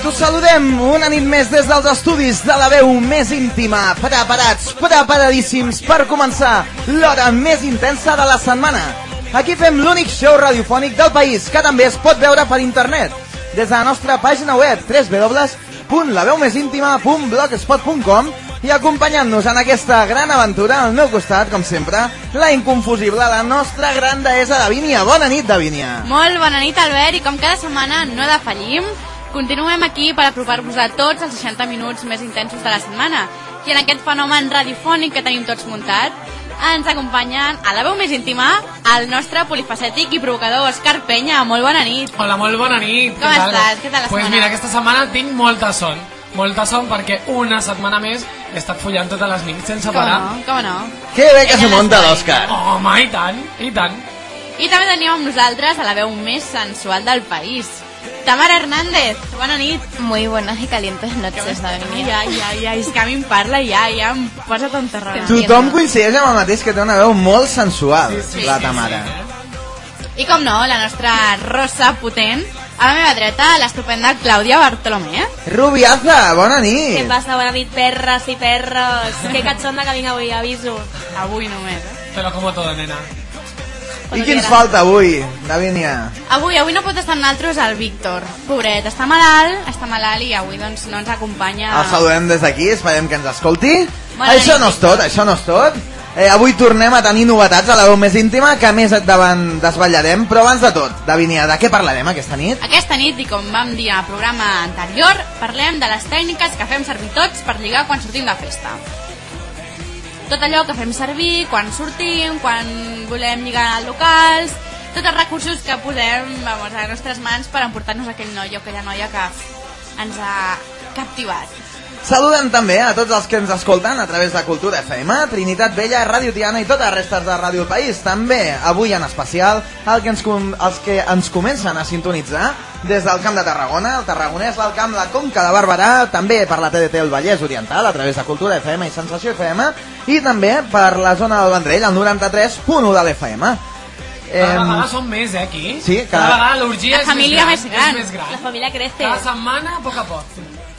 Us saludem una nit més des dels estudis de la veu més íntima, preparats, preparadíssims per començar l'hora més intensa de la setmana. Aquí fem l'únic show radiofònic del país que també es pot veure per internet des de la nostra pàgina web www.laveumésíntima.blogspot.com i acompanyant-nos en aquesta gran aventura al meu costat, com sempre, la inconfusible, la nostra gran deessa Davínia. Bona nit, Davínia. Molt bona nit, Albert, i com cada setmana no defallim, continuem aquí per apropar-vos a tots els 60 minuts més intensos de la setmana. I en aquest fenomen radiofònic que tenim tots muntat, ens acompanyen a la veu més íntima el nostre polifacètic i provocador Òscar Penya. Molt bona nit. Hola, molt bona nit. Com estàs? Què tal la pues setmana? mira, aquesta setmana tinc molta son. Molta son perquè una setmana més he estat follant totes les nits sense Com parar. no? Com no? Que bé que se munta l'Òscar. Home, i tant, i tant. I també tenim amb nosaltres a la veu més sensual del país. Tamara Hernández, bona nit. Muy buenas y calientes noches, Davinia. Ja, ja, ja, és que a mi em parla ja, ja em posa tonterrona. Tothom coincideix amb el mateix que té una veu molt sensual, sí, la sí, Tamara. I com no, la nostra rosa potent, a la meva dreta, l'estupenda Clàudia Bartolomé. Rubiaza, bona Què nit. passa? Bona nit, perres i perros. Que catxonda que vinc avui, aviso. Avui només, eh? Te lo como todo, nena. I qui ens falta avui, Davínia? Avui, avui no pot estar amb nosaltres el Víctor. Pobret, està malalt, està malalt i avui doncs no ens acompanya... El saludem des d'aquí, esperem que ens escolti. Bona això nit, no és tot, això no és tot. Eh, avui tornem a tenir novetats a la veu més íntima, que més endavant desvetllarem, però abans de tot, Davínia, de què parlarem aquesta nit? Aquesta nit, i com vam dir al programa anterior, parlem de les tècniques que fem servir tots per lligar quan sortim de festa. Tot allò que fem servir quan sortim, quan volem lligar a locals, tots els recursos que posem vamos, a les nostres mans per emportar-nos aquell noi o aquella noia que ens ha captivat. Saludem també a tots els que ens escolten a través de Cultura FM, Trinitat Vella, Ràdio Tiana i totes les restes de Ràdio País. També, avui en especial, el que ens, els que ens comencen a sintonitzar des del Camp de Tarragona, el Tarragonès, l'Alt Camp, la Conca de Barberà, també per la TDT el Vallès Oriental, a través de Cultura FM i Sensació FM, i també per la zona del Vendrell, el 93.1 de l'FM. Cada vegada som més, eh, aquí. sí, cada, cada- vegada l'orgia és família més més gran. És més gran. La familia crece. Cada setmana, a poc a poc.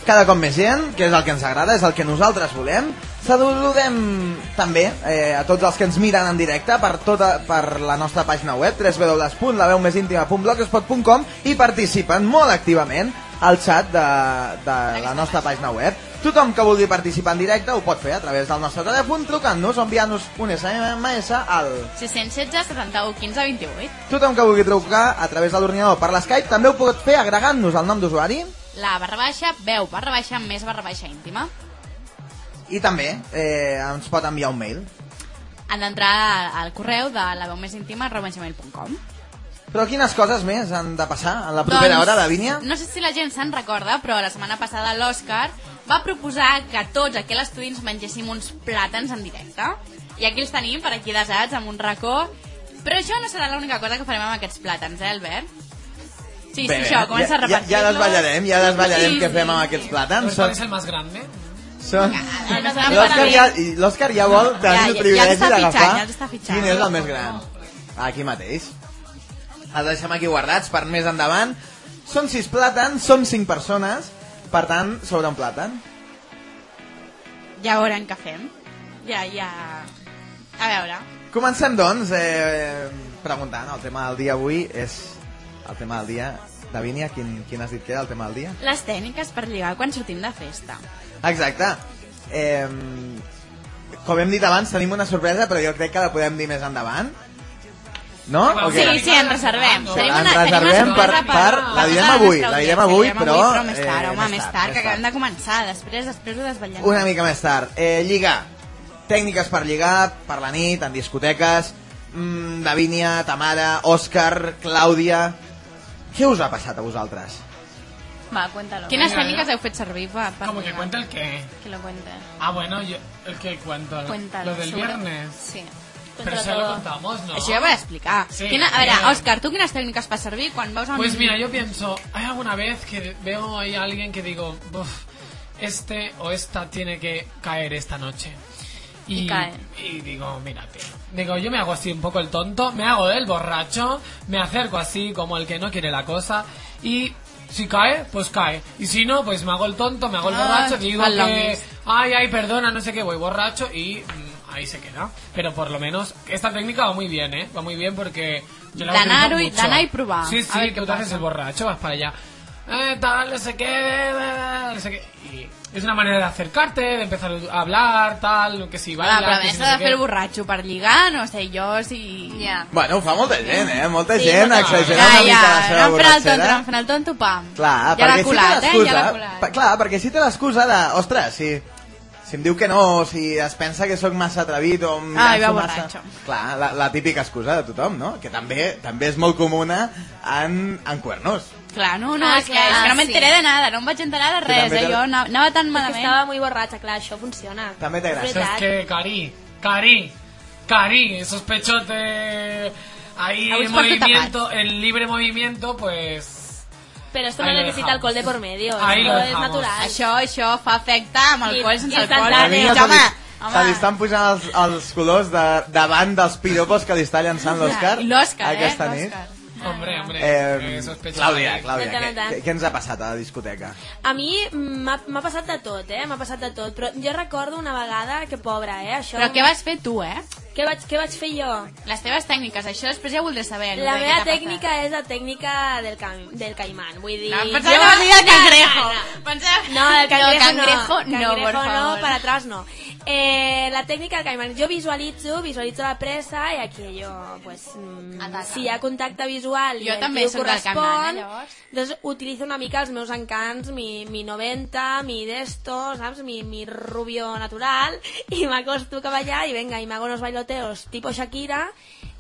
cada cop més gent, que és el que ens agrada, és el que nosaltres volem. Saludem també eh, a tots els que ens miren en directe per, tota, per la nostra pàgina web www.laveumésíntima.blogspot.com i participen molt activament al xat de, de la nostra pàgina web. Tothom que vulgui participar en directe ho pot fer a través del nostre telèfon trucant-nos o enviant-nos un SMS al... 616 71 15 28. Tothom que vulgui trucar a través de l'ordinador per l'Skype també ho pot fer agregant-nos el nom d'usuari La barra baixa, veu, barra baixa, més barra baixa íntima. I també eh, ens pot enviar un mail. Han d'entrar al correu de la veu més íntima arroba gmail.com. Però quines coses més han de passar en la propera hora, Davínia? No sé si la gent se'n recorda, però la setmana passada l'Òscar va proposar que tots aquí a l'estudi ens mengéssim uns plàtans en directe. I aquí els tenim, per aquí desats, amb un racó. Però això no serà l'única cosa que farem amb aquests plàtans, eh, Albert? Sí, sí, això, comença a ja, ja, repartir-los. ja desballarem, ja desballarem Sí, què fem amb aquests plàtans. ¿Cuál Són, es el más grande? Són... L'Òscar ja, l'Òscar ja vol tenir Ja, el ja privilegi d'agafar ja fitxant. quin és el més gran. Aquí mateix. Els deixem aquí guardats per més endavant. Són sis plàtans, som cinc persones, per tant, sobre un plàtan. Ja veurem què fem. Ja, ja... A veure. Comencem, doncs, eh, preguntant. El tema del dia avui és... El tema del dia... Davínia, quin, quin has dit que era el tema del dia? Les tècniques per lligar quan sortim de festa. Exacte. Eh, com hem dit abans, tenim una sorpresa, però jo crec que la podem dir més endavant. No? Sí, O què? Sí, sí, en reservem. Sí, Tenim en una, tenim una reservem per- sorpresa per- la direm per avui, la direm avui, però, però més tard, eh, home, més tard, més que acabem de començar. Després, després ho desvetllem. Una mica més tard. Eh, lligar. Tècniques per lligar, per la nit, en discoteques. Mm, Davínia, Tamara, Òscar, Clàudia... Què us ha passat a vosaltres? Va, cuéntalo. Quines Vinga, tècniques vinga. heu fet servir per Como que lligar? cuenta el qué. Que lo cuente. Ah, bueno, yo, el que cuento. Cuéntalo. Lo del seguro- viernes. Sí. Pero Cuéntalo ya lo todo. contamos, ¿no? Això ja ho vaig explicar. Sí, Quina, a veure, bien. Òscar, tu quines tècniques fas servir quan veus. Pues mira, yo pienso, hay alguna vez que veo ahí a alguien que digo, "Buf, este o esta tiene que caer esta noche. Y cae. y digo, mira, tío. Digo, yo me hago así un poco el tonto, me hago el borracho, me acerco así como el que no quiere la cosa y si cae, pues cae. Y si no, pues me hago el tonto, me hago el Ah, borracho, digo que, ay, ay, perdona, no sé qué, voy borracho y mm, ahí se queda. Pero por lo menos, esta técnica va muy bien, ¿eh? Va muy bien porque yo la utilizo mucho. d'anar. Sí, A sí, ver que qué tú haces pasa. el borracho, vas para allá. Eh, tal, no sé qué, eh, no sé qué. Y es una manera de acercarte, de empezar a hablar, tal, que si Ah, bailas, però a que més si s'ha no de sé fer el borratxo per lligar, no sé jo si... Ja. Bueno, ho fa molta gent, eh? Molta Sí, gent exagera Ja, una mica la ja, seva anant fent el tonto, borratxera. anant fent el tonto, pam. Clar, ja perquè l'ha si colat, té eh? l'excusa... Ja l'ha colat. pa- clar, perquè si té l'excusa de... Ostres, si, si em diu que no, si es pensa que sóc massa atrevit o em Ai, llanço va massa... borratxo. Clar, la, la típica excusa de tothom, no? Que també també és molt comuna en, en cuernos. Clar, no, no, Ah, és, que, clar, és que no sí. m'enteré de nada, no em vaig enterar de Que res, eh? te- Jo anava, tan Que malament. estava muy borratxa, clar, això funciona. També té gràcia. És que, Cari, Cari, Cari, esos ahí en es por tu movimiento, en libre movimiento, pues... Pero esto Ahí no dejamos. alcohol de por medio. Ahí esto es natural. Això, això fa efecte amb alcohol, I- sense alcohol. A mi li, home, se li estan pujant els, els colors de, davant dels piropos que li està llançant l'Òscar l'Òscar, eh? aquesta nit. Hombre, hombre, Eh, pechos Clàudia. Clàudia, què, què, ens ha passat a la discoteca? A mi m'ha m'ha passat de tot, eh? M'ha passat de tot. Però jo recordo una vegada que, pobra, eh? Això... Però què vas fer tu, eh? què, vaig, què vaig fer jo? Les teves tècniques, això després ja voldré saber. La meva tècnica és la tècnica del, can, del caimán. Vull dir... No, jo- pensava que vas dir del No, cangrejo. no, no. Pensava... No, el cangrejo no. cangrejo no, Cangrejo por no, favor. para atrás no. Eh, la técnica del caimán. Jo visualitzo, visualitzo la presa i aquello, pues, mm, Ataca. si hi ha contacte visual i Jo el també del correspon, eh, llavors. doncs utilitzo una mica els meus encants, mi, mi 90, mi d'esto, saps? Mi, mi rubio natural, i m'acosto cap allà i venga, i m'hago unos bailoteos tipo Shakira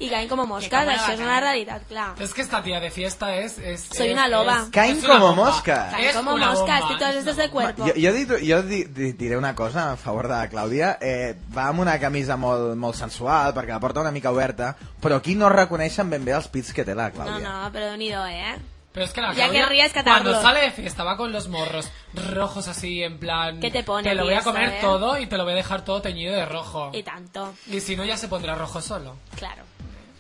i caen como moscas. una Això és una realitat, clar. Es que esta tía de fiesta es... es Soy es- una loba. es- Caen como moscas. Caen Es como moscas, bomba, y todos es estos de cuerpo. Jo, jo, dit, jo di, di, diré una cosa a favor de la Clàudia. Eh, va amb una camisa molt, molt sensual, perquè la porta una mica oberta, però aquí no reconeixen ben bé els pits que té la No, Clàudia. no, pero unido, ¿eh? Pero es que la Ya Claudia, catarlo. cuando sale de fiesta va con los morros rojos así en plan... ¿Qué te pone Te lo voy a eso, comer eh? todo y te lo voy a dejar todo teñido de rojo. Y tanto, Y si no ya se pondrá rojo solo. claro.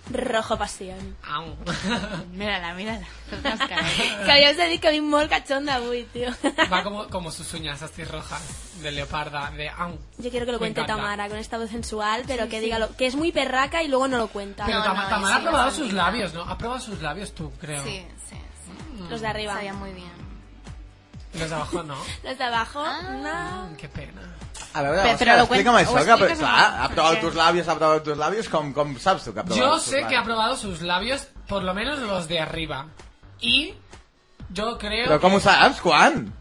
Rojo pasión. Au. Mírala, mírala. Que havíem de dir que vinc molt cachonda avui, tío. Va como, como sus uñas así rojas de leoparda, de au. Yo quiero que lo Me cuente encanta. Tamara con esta voz sensual, pero que diga lo, que es muy perraca y luego no lo cuenta. Pero No, Tam- no, Tamara ha eso probado sus labios, ¿no? Ha probado sus labios tú, creo. Sí, sí, sí. Los de arriba. Sabía muy bien. Los de abajo no. Los de abajo, Ah. no. Mm, Qué pena. A veure, Però- Òscar, però lo explica'm això, que, expliques clar, ha provat què? tus labios, ha provat tus labios, com, com saps tu que ha provat Yo sé que ha probado sus labios, por lo menos los de arriba. Y yo creo Però com que- ho saps? Quan?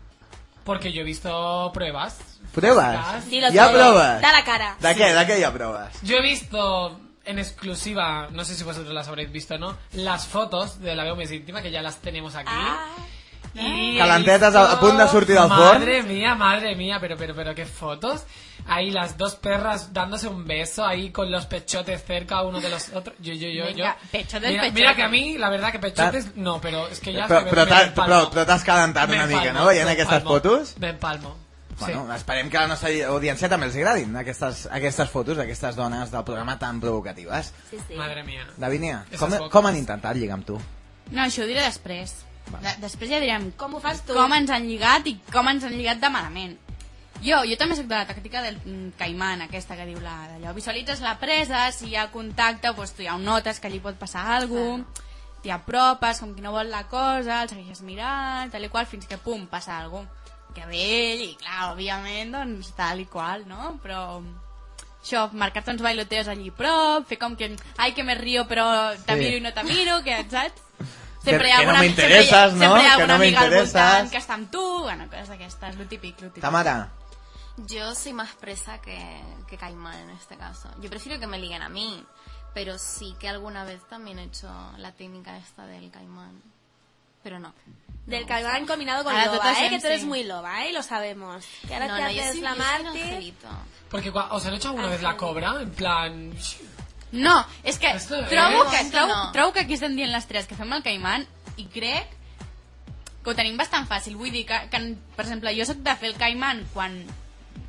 Porque yo he visto pruebas. Proves? Dilo Hi ha todo. proves? Da la cara. De què? De què hi ha proves? Yo he visto en exclusiva, no sé si vosotros las habréis visto o no, las fotos de la veo más íntima que ya las tenemos aquí. Ah, Y he Calentetes a- a punt de sortir del forn. Madre mía, madre mía, pero, pero, pero qué fotos. Ahí las dos perras dándose un beso, ahí con los pechotes cerca uno de los otros. Yo, yo, yo, Venga, yo. pechotes, mira, pechotes. mira que a mí, la verdad que pechotes, no, pero es que ya... Però, però, però, però t'has calentat Me una mica, no? Veient me aquestes fotos? Me empalmo. Bueno, sí. esperem que a la nostra audiència també els agradin aquestes, aquestes fotos d'aquestes dones del programa tan provocatives. sí, sí. Madre mía. Davinia, com, com han intentat lligar amb tu? No, això ho diré després. Vale. De després ja direm Com ho fas tu? com ens han lligat i com ens han lligat de malament. Jo, jo també soc de la tàctica del mm, caimán, aquesta que diu la d'allò. Visualitzes la presa, si hi ha contacte, doncs tu ja ho notes que allí pot passar alguna cosa, t'hi apropes, com qui no vol la cosa, el segueixes mirant, tal i qual, fins que pum, passa alguna cosa. Que ve ell, i clar, òbviament, doncs tal i qual, no? Però això, marcar-te uns bailoteos allí a prop, fer com que, ai, que me río, però te Sí. miro i no te miro, que, saps? Que- que no m'interesses, no? Sempre hi ha Que no amiga al voltant que està amb tu, bueno, coses d'aquestes, lo típic, lo típic. Tamara, Yo soy más presa que, que caimán en este caso. Yo prefiero que me liguen a mí, pero sí que alguna vez también he hecho la técnica esta del caimán. pero no. Del caimán combinado con Ahora loba, ¿eh? Que tú eres sí. muy loba, ¿eh? Lo sabemos. Que ahora no, te no, yo haces soy, la yo soy un mártir. angelito. Porque cua- os han hecho alguna vez la cobra, en plan... No, és que Esto és- trobo que, trobo, no. trobo que aquí estem dient les tres que fem el Caiman i crec que ho tenim bastant fàcil. Vull dir que, que per exemple, jo sóc de fer el Caiman quan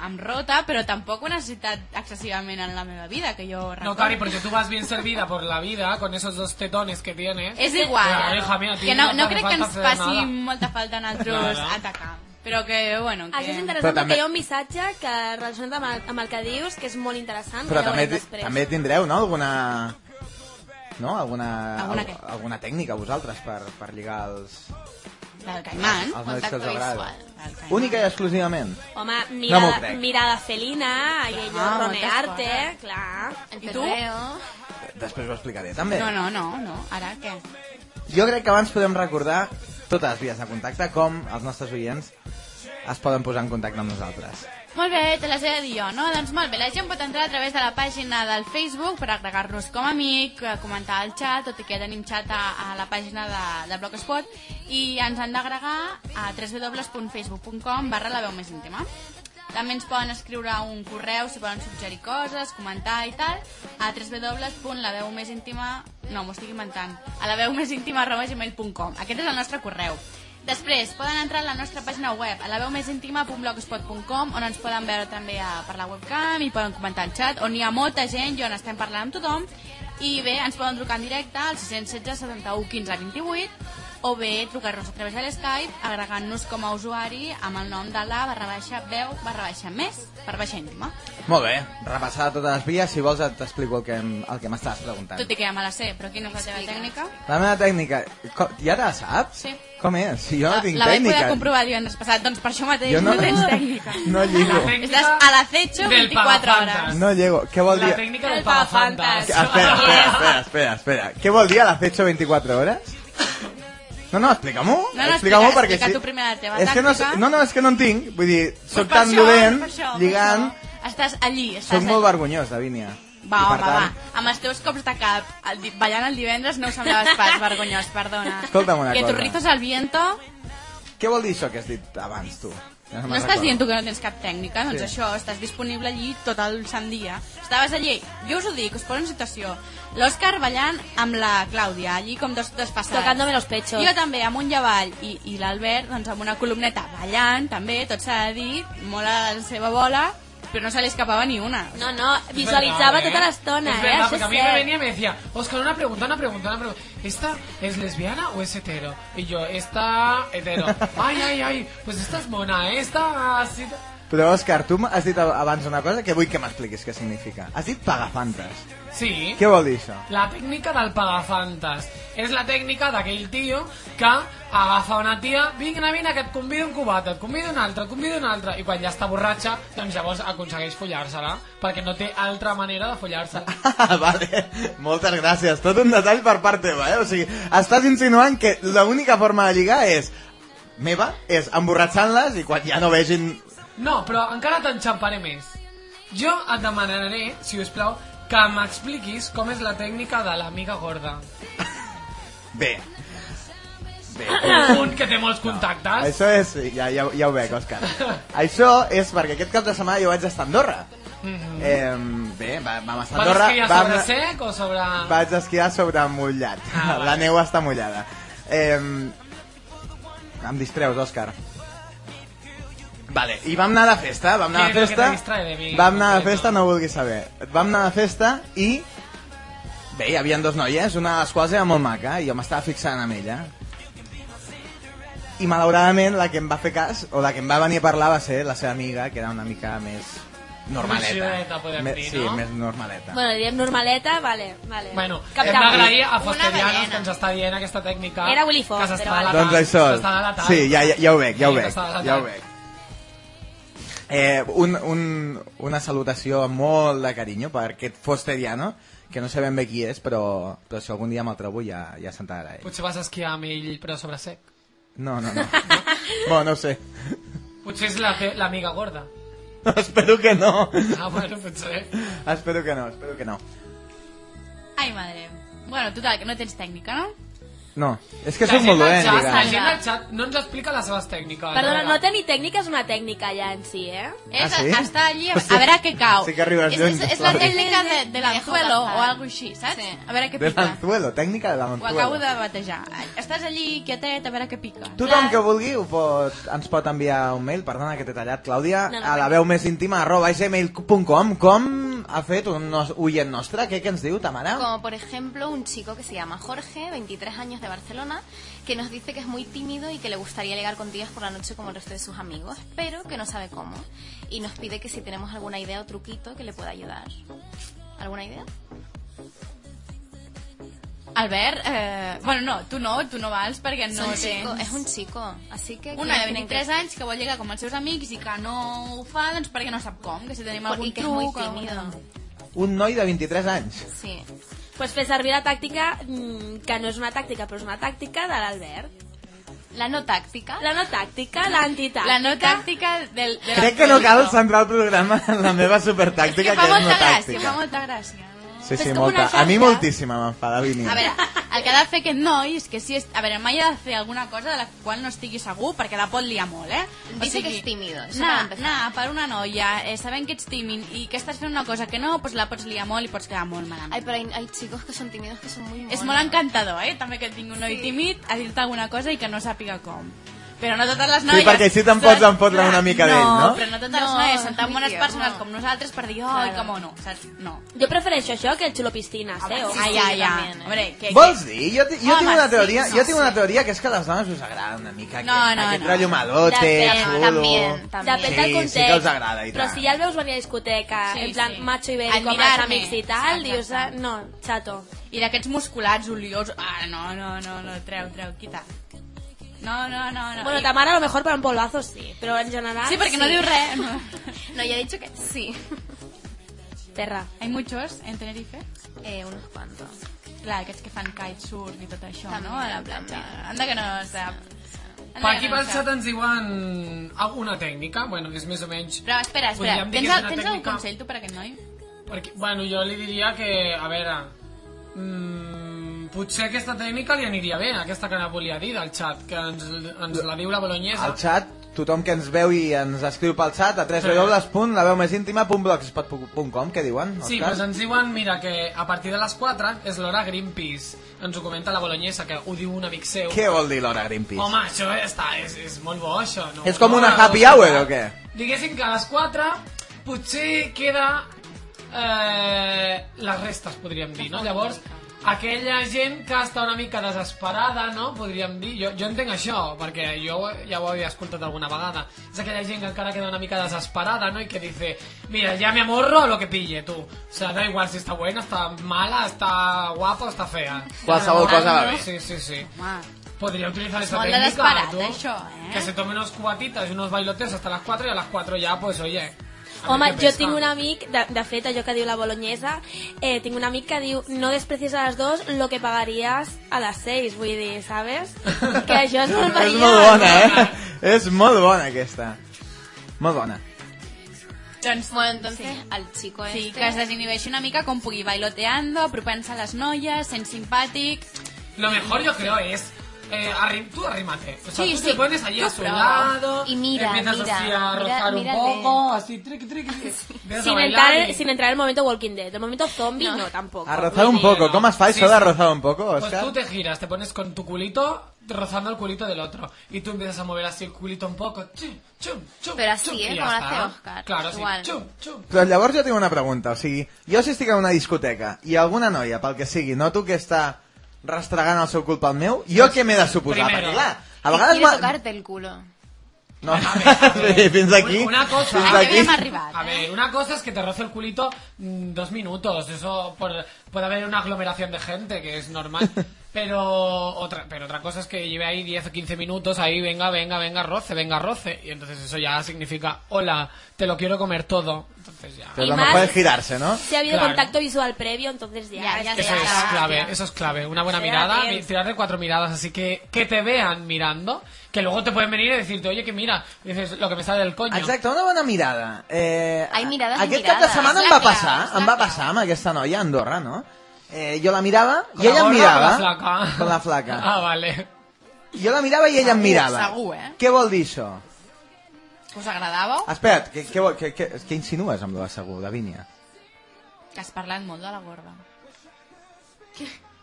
em rota, però tampoc ho he necessitat excessivament en la meva vida, que jo No, recordo. Cari, porque tú vas bien servida por la vida con esos dos tetones que tienes. És igual. Claro, hija mía, que no, no no crec que ens faci nada. molta falta a nosaltres Nada. atacar. Però que, bueno... Que... Això és interessant també- perquè hi ha un missatge que relacionat amb el, amb el que dius, que és molt interessant. Però que també, també tindreu, no?, alguna... No? Alguna, Alguna què? alguna tècnica vosaltres per, per lligar els, Del Caiman. els nois que els contacte agrada. visual. Caiman. Única i exclusivament. Home, No m'ho mirada, crec. mirada felina, aquello, Ah, ronearte, moltes clar. El ¿Y tú? perreo. Després ho explicaré, també. No, no, no, no. Ara què? Jo crec que abans podem recordar totes les vies de contacte, com els nostres oients es poden posar en contacte amb nosaltres. Molt bé, te les he de dir jo, no? Doncs molt bé, la gent pot entrar a través de la pàgina del Facebook per agregar-nos com a amic, eh, comentar al xat, tot i que tenim xat a, a la pàgina de, de Blogspot, i ens han d'agregar a www.facebook.com barra la veu més íntima. També ens poden escriure un correu si volen suggerir coses, comentar i tal, a www.laveumésíntima... No, m'ho estic inventant. A la. Aquest és el nostre correu. Després, poden entrar a la nostra pàgina web, a la veu més íntima.blogspot.com, on ens poden veure també a, per la webcam i poden comentar al xat, on hi ha molta gent i on estem parlant amb tothom. I bé, ens poden trucar en directe al 616 71 15 28 o bé trucar-nos a través de l'Skype agregant-nos com a usuari amb el nom de la barra baixa veu barra baixa més per baixa íntima. Molt bé, repassada totes les vies, si vols et t'explico el que, el que m'estaves preguntant. Tot i que ja me la sé, però quina és la teva tècnica? La meva tècnica, co- ja te la saps? Sí. Com és? Si jo no La, tinc la vaig tècnica. poder comprovar divendres passat, doncs per això mateix Jo no, no- tens tècnica. No. La tècnica Estàs a l'acecho del 24 pagafantas. hores. No llego. Què vol La dir? técnica del El pagafantas. pagafantas. Espera, espera, espera, espera, espera. Què vol dir a l'acecho 24 hores? No, no, explica-m'ho. No, no, explica-ho explica- perquè explica tu primer la teva és que no, no, no, és que no en tinc. Vull dir, soc tan això, dolent, això, lligant. Estàs allí, estàs soc molt allí. vergonyós, Davínia. Va, I, home, tant, va. Amb els teus cops de cap el, ballant el divendres no ho semblaves pas vergonyós, perdona. Escolta'm una que cosa. tu rizos al viento... Què vol dir això que has dit abans, tu? No me'n estàs recordo. dient tu que no tens cap tècnica, doncs Sí. això, estàs disponible allí tot el sant dia. Estaves allí, jo us ho dic, us poso en situació. L'Òscar ballant amb la Clàudia, allí com dos despassats. Tocándome los pechos. Jo també, amunt i avall, i, i l'Albert doncs, amb una columneta ballant, també, tot s'ha de dir, molt a la seva bola, però no se li escapava ni una. No, no, visualitzava verdad, tota l'estona, Es eh? verdad, Això a mí me venía y me decía, Oscar, una pregunta, una pregunta, una pregunta. ¿Esta es lesbiana o es hetero? Y yo, esta hetero. Ay, ay, ay, pues esta es mona, ¿eh? esta así... Però, Òscar, tu has dit abans una cosa que vull que m'expliquis què significa. Has dit pagafantes. Sí. Què vol dir això? La tècnica del pagafantes. És la tècnica d'aquell tio que agafa una tia, vinga, vine, que et convido un cubat, et convido un altre, et convido un altre, i quan ja està borratxa, doncs llavors aconsegueix follar-se-la, perquè no té altra manera de follar-se. Ah, vale, moltes gràcies. Tot un detall per part teva, eh? O sigui, estàs insinuant que l'única forma de lligar és meva, és emborratxant-les i quan ja no vegin... No, però encara t'enxamparé més. Jo et demanaré, si us plau, que m'expliquis com és la tècnica de l'amiga gorda. Bé. Bé. Un que té molts contactes. Això és... Ja, ja, ja ho veig, Òscar. Això és perquè aquest cap de setmana jo vaig estar a Andorra. Eh, bé, va- vam estar a Vas Andorra... esquiar vam- sobre sec o sobre... Vaig esquiar sobre mullat. Ah. La neu està mullada. Eh, em distreus, Òscar. Vale, i vam anar de festa, vam anar de festa, vam anar de festa, no ho vulguis saber. Vam anar de festa i bé, hi havia dos noies, una de les quals era molt maca i jo m'estava fixant en ella. I malauradament la que em va fer cas, o la que em va venir a parlar va ser la seva amiga, que era una mica més normaleta. Me- dir, sí, no? més normaleta. Bueno, diem normaleta, vale, vale. Bueno, Cap hem d'agrair a Fosterianos que ens està dient aquesta tècnica. Era Willy Fox, però Doncs això, sí, ja, ja, ja ho veig, ja ho Sí, veig, ja ho veig. Eh, un, un, una salutació molt de carinyo per aquest Fosteriano, que no sabem bé qui és, però, però si algun dia me'l trobo ja, ja s'entrarà ell. Potser vas esquiar amb ell, però sobre sec. No, no, no. bueno, no ho sé. Potser és la l'amiga gorda. espero que no. Ah, bueno, potser. espero que no, espero que no. Ai, madre. Bueno, total, que no tens tècnica, no? No, és que gent molt dolent, xat- La digue'm. gent del xat no ens explica les seves tècniques. Perdona, no tenir tècnica és una tècnica ja en si, eh? És, Ah, sí? Està allí a, a veure què cau. sí que arribes és, lluny, és, és la tècnica de, de l'anzuelo o alguna així, saps? Sí. A veure què De pica. l'anzuelo, tècnica de Ho acabo l'anzuelo. de batejar. Estàs allí quietet a veure què pica. Tothom que vulgui ho pot, ens pot enviar un mail, perdona que t'he tallat, Clàudia, No, no, a la veu més íntima arroba gmail.com. Com ha fet un nos, oient nostre? Què, què ens diu, Tamara? Como por ejemplo un chico que se llama Jorge, 23 años de Barcelona, que nos dice que es muy tímido y que le gustaría ligar con tías por la noche como el resto de sus amigos, pero que no sabe cómo. Y nos pide que si tenemos alguna idea o truquito que le pueda ayudar. ¿Alguna idea? Albert, eh, bueno, no, tu no, tu no vals perquè Es no un tens... chico, es un chico, así que... Una de ¿qué tienen 23 que- anys que vol lligar com els seus amics i que no ho fa doncs perquè no sap com, que si tenim algun que truc... tímido. Un noi de 23 anys. Sí. Pues fer servir la tàctica, mm, que no és una tàctica, però és una tàctica de l'Albert. La no táctica. La no tàctica, l'antitàctica. La no tàctica del... De Crec que no cal centrar el programa en la meva És supertàctica, que fa que és molta no gràcia, tàctica. fa molta gràcia. Sí, És sí, molta. A mi moltíssima m'enfada, Vini. A veure, el que ha de fer aquest noi és que si és... A veure, mai ha de fer alguna cosa de la qual no estigui segur, perquè la pot liar molt, eh? Dice que és tímido, això per anar, anar per una noia, eh, sabent que ets tímid i que estàs fent una cosa que no, doncs la pots liar molt i pots quedar molt malament. Ay, pero hay, hay chicos que son tímidos que son muy monos. És molt encantador, eh? També que tingui un noi tímid a dir-te alguna cosa i que no sàpiga com. Però no totes les noies... perquè així te'n pots emfotre una mica d'ell, no? No, però no totes les No, noies són tan bones persones com nosaltres per dir, ai, que mono, saps? No. Jo prefereixo això que el xulo piscines, eh? sí, ai, sí, ai, ai. també, eh? Hombre, que, Vols dir? Jo, jo tinc Home, una sí, teoria, no, jo tinc una sí. teoria que és que a les dones us agrada una mica aquest, No, no, aquest no. rotllo malote, Depèn, xulo... También, también. Depèn Sí, del sí context. que us agrada i però tant. si ja el veus venir a discoteca, Sí, en plan sí. macho ibèric com els amics i tal, dius, ah, no, chato. I d'aquests musculats oliosos... Ah, no, no, no, no, treu, treu, quita. No, no, no, no. Bueno, Tamara a lo mejor para un polvazo sí, però en general... Sí, perquè no diu res. No. No, ya he dicho que sí. Terra. Hay muchos en Tenerife? Eh, unos cuantos. Clar, aquests que fan kitesurf i tot això, També, no? A la platja. Anda que no sap. Anda Per que aquí pel sap. xat ens diuen alguna tècnica, bueno, és més o menys... Però espera, espera, tens, tens algun consell tu per aquest noi? Perquè, bueno, jo li diria que, a veure, mm, potser aquesta tècnica li aniria bé, aquesta que volia dir del xat, que ens, ens la diu la bolognesa. Al xat, tothom que ens veu i ens escriu pel xat a www.laveumésintima.blogspot.com Què diuen, Sí, doncs ens diuen, mira, que a partir de les 4 és l'hora Greenpeace. Ens ho comenta la bolognesa, que ho diu un amic seu. Què vol dir l'hora Greenpeace? Home, això està, és, és molt bo, això. No? És com una No, happy no, hour, o què? Diguéssim que a les 4 potser queda eh, les restes, podríem dir, no? Llavors, aquella gent que està una mica desesperada, no? Podríem dir, jo, jo entenc això, perquè jo ja ho havia escoltat alguna vegada. És aquella gent que encara queda una mica desesperada, ¿no? Y que dice, mira, ya me amorro a lo que pille, tú. O sea, da igual si está buena, está mala, está guapa o está fea. Qualsevol cosa va bé. Sí, sí, sí. Home, Podría utilizar esa técnica, tú. això, eh? Que se tome unos cubatitas y unos bailotes hasta las 4 y a las 4 ya, pues oye. Home, jo pesca. tinc un amic, de, de fet, allò que diu la bolognesa, eh, tinc un amic que diu no desprecies a les dos lo que pagaries a les seis, vull dir, ¿sabes? Que això és molt És variat. molt bona, eh? És molt bona, aquesta. Molt bona. doncs, Bueno, entonces al chico sí, este... que es desinhibeixi una mica com pugui, bailoteando, apropant-se a les noies, sent simpàtic... Lo mejor yo creo es. Eh, arri- tú arrímate. O sea, Sí, tú sí. te pones allí a su lado. Y mira, Empiezas mira, así a mira, rozar mírale. un poco, así, triqui, triqui. Empiezas a Sin entrar, y- sin entrar en el momento Walking Dead. El momento zombie, no, No. tampoco. A rozar un poco. Es fa Sí, de sí. rozar un poco, Pues tú te giras, te pones con tu culito rozando el culito del otro. Y tú empiezas a mover así el culito un poco. Chum, chum, chum, Pero así, chum, ¿eh? Como lo hace Óscar. Claro, sí. Chum, chum. Però llavors jo tinc una pregunta, o sigui, jo si estic en una discoteca i alguna noia, pel que sigui, noto que està rastregant el seu cul pel meu, jo què m'he de suposar? Primero. Perquè clar, a vegades... quiere ma- tocarte el culo. No, sí, fins aquí, Una cosa, fins Aquí aquí. hem arribat. A ver, una cosa es que te roce el culito mm, dos minutos, eso por- puede haber una aglomeración de gente, que es normal. Pero otra, pero otra cosa es que lleve ahí 10 o 15 minutos, ahí venga, venga, venga, roce, venga, roce. Y entonces eso ya significa, hola, te lo quiero comer todo. Entonces ya. Pero Y lo más- mejor es girarse, ¿no? Si ha habido Claro. contacto visual previo, entonces ya... Ya, ya Eso Ya, es ya, clave, ya. eso es clave. Una buena mirada, bien. mi- tirarle cuatro miradas, así que que te vean mirando, que luego te pueden venir y decirte, oye, que mira, dices lo que me sale del coño. Exacte, una bona mirada. Eh, Hay mirades aquest cap de mirades. setmana em la va passar, em va passar amb aquesta noia a Andorra, no? eh, jo la mirava ¿Con i la ella em mirava. Con la flaca. Con la flaca. Ah, vale. Jo la mirava i ella em mirava. segur, eh? Què vol dir això? Us agradava? Espera't, què, què, vol- què, què, què insinues amb de segur, Davínia? Que has parlat molt de la gorda.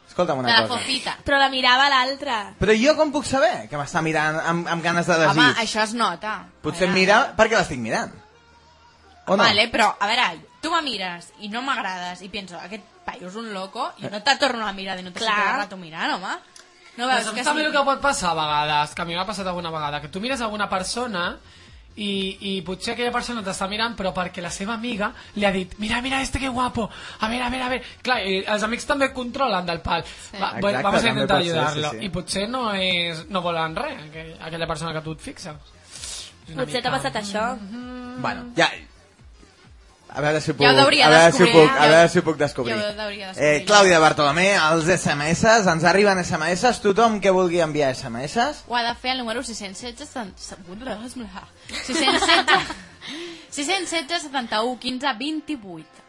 Escolta'm De una la cosa. fofita. Però la mirava l'altra. Però jo com puc saber que m'està mirant amb, amb ganes de desig? Home, això es nota. Potser em veure. mira perquè l'estic mirant. O no? Vale, però, a veure, tu me mires i no m'agrades i penso, aquest paio és un loco, i no te torno a mirar de no te Clar. tot el rato mirant, home. No Però veus saps que també sí? el que pot passar a vegades, que a mi m'ha passat alguna vegada, que tu mires alguna persona i, i potser aquella persona t'està mirant però perquè la seva amiga li ha dit mira, mira este que guapo, a ver, a ver, a ver. Clar, i els amics també controlen del pal. Va, Exacte, vamos a intentar ayudarlo sí, sí. i potser no, és, no volen res aquell- aquella persona que tu et fixes. Potser t'ha passat això. Bueno, ja... A veure si ho puc, Ja ho a veure si ho puc, eh? a veure si ho puc descobrir. Ja ho hauria descobrir. Eh, Clàudia Bartolomé, els SMS, ens arriben SMS, tothom que vulgui enviar SMS. Ho ha de fer el número 616... 616... 616 71 15 28.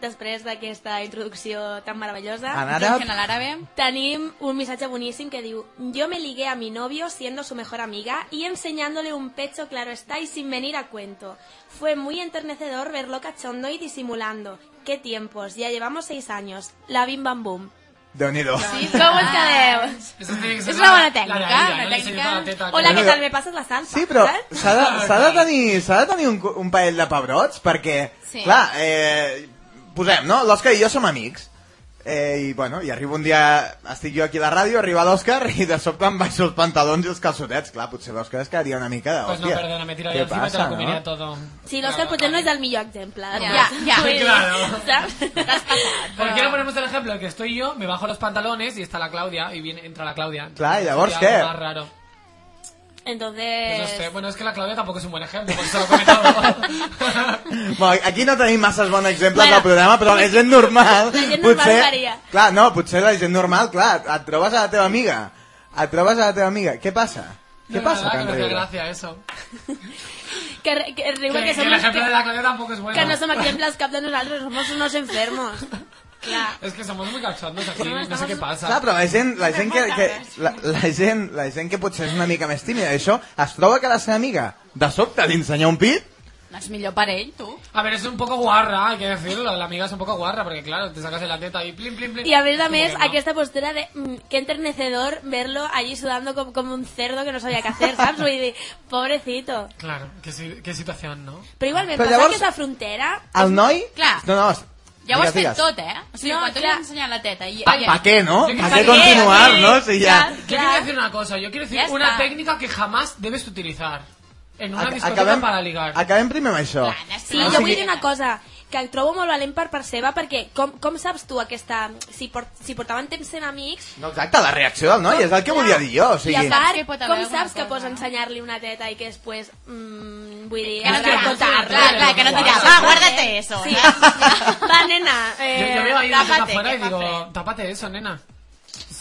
Després d'aquesta introducció tan meravellosa, En En àrab, árabe. tenim un missatge boníssim que diu Yo me ligué a mi novio siendo su mejor amiga y enseñándole un pecho claro está y sin venir a cuento. Fue muy enternecedor verlo cachondo y disimulando. Qué tiempos, ya llevamos seis años. La bim bam bum. Déu-n'hi-do. Sí, com us quedeu? Ser És una bona la- tècnica, la tècnica. la Hola, què tal? Me passes la salsa? Sí, però s'ha de, de tenir, de tenir un, un parell de pebrots, perquè, Sí. clar, eh, posem, no? L'Òscar i jo som amics. Eh, I, bueno, i arriba un dia, estic jo aquí a la ràdio, arriba l'Òscar i de sobte em baixo els pantalons i els calçotets. Clar, potser l'Òscar es quedaria una mica de... Pues no, hòstia, perdona, me tiraría què encima y te passa, lo comería no? todo. Sí, l'Òscar potser no és el millor exemple. de Ja, ja. Dir, Claro. passat. ¿Por qué no ponemos el ejemplo? Que estoy yo, me bajo los pantalones y está la Claudia y viene, entra la Claudia. Clar, i llavors què? algo Más raro. Entonces. Pues no bueno, es que la Claudia tampoco es un buen ejemplo, porque se lo bueno, aquí no tenim masses bons exemples bueno, del programa, però la normal... La gent no, potser la normal, clar, ah, et a la teva amiga, ah, et a la teva amiga, què passa? Què no, passa, que, que eso. que, que, que, que, que, que, que, que, que, que, que, que, que, Clar. Es que somos muy cachondos aquí, No, no sé qué pasa. Clar, però la gent, la gent que, que la, la, gent, la gent que potser és una mica més tímida, això, es troba que la seva amiga, de sobte, li ensenya un pit, No és millor per ell, tu. A ver, es un poco guarra, hay que decirlo. La amiga es un poco guarra, porque claro, te sacas en la teta y plim, plim, plim. Y a Como més, que no. aquesta postura de mm, qué enternecedor verlo allí sudando com, com un cerdo que no sabia què hacer? Vull dir, pobrecito. Claro, qué, qué situación, ¿no? Però igualment, Però llavors- aquesta frontera... el noi... Clar. No, no, Ja ho has digues, fet tot, eh? O sigui, No, quan tu li has ensenyat la teta i... Pa, i- pa què, no? Pa qué continuar, no? Si ja... clar. Yo quiero decir una cosa, yo quiero decir Ya una está. técnica que jamás debes utilizar en una Ac- discoteca para ligar. acabem primer amb això. Clar, Sí, O jo sigui- vull dir una cosa, que el trobo molt valent per part seva, perquè com, com saps tu aquesta... Si, port, si portaven temps sent amics... No, exacte, la reacció del noi, és el que volia dir jo. O I sigui, a part, que com saps que cosa, pots no? ensenyar-li una teta i que després... Mm, vull dir... Que no dirà, clar, clar, que no dirà, va, guárdate eso. Sí. saps? Va, nena. Eh, yo veo ahí teta tápate, afuera y que digo, tápate eso, nena.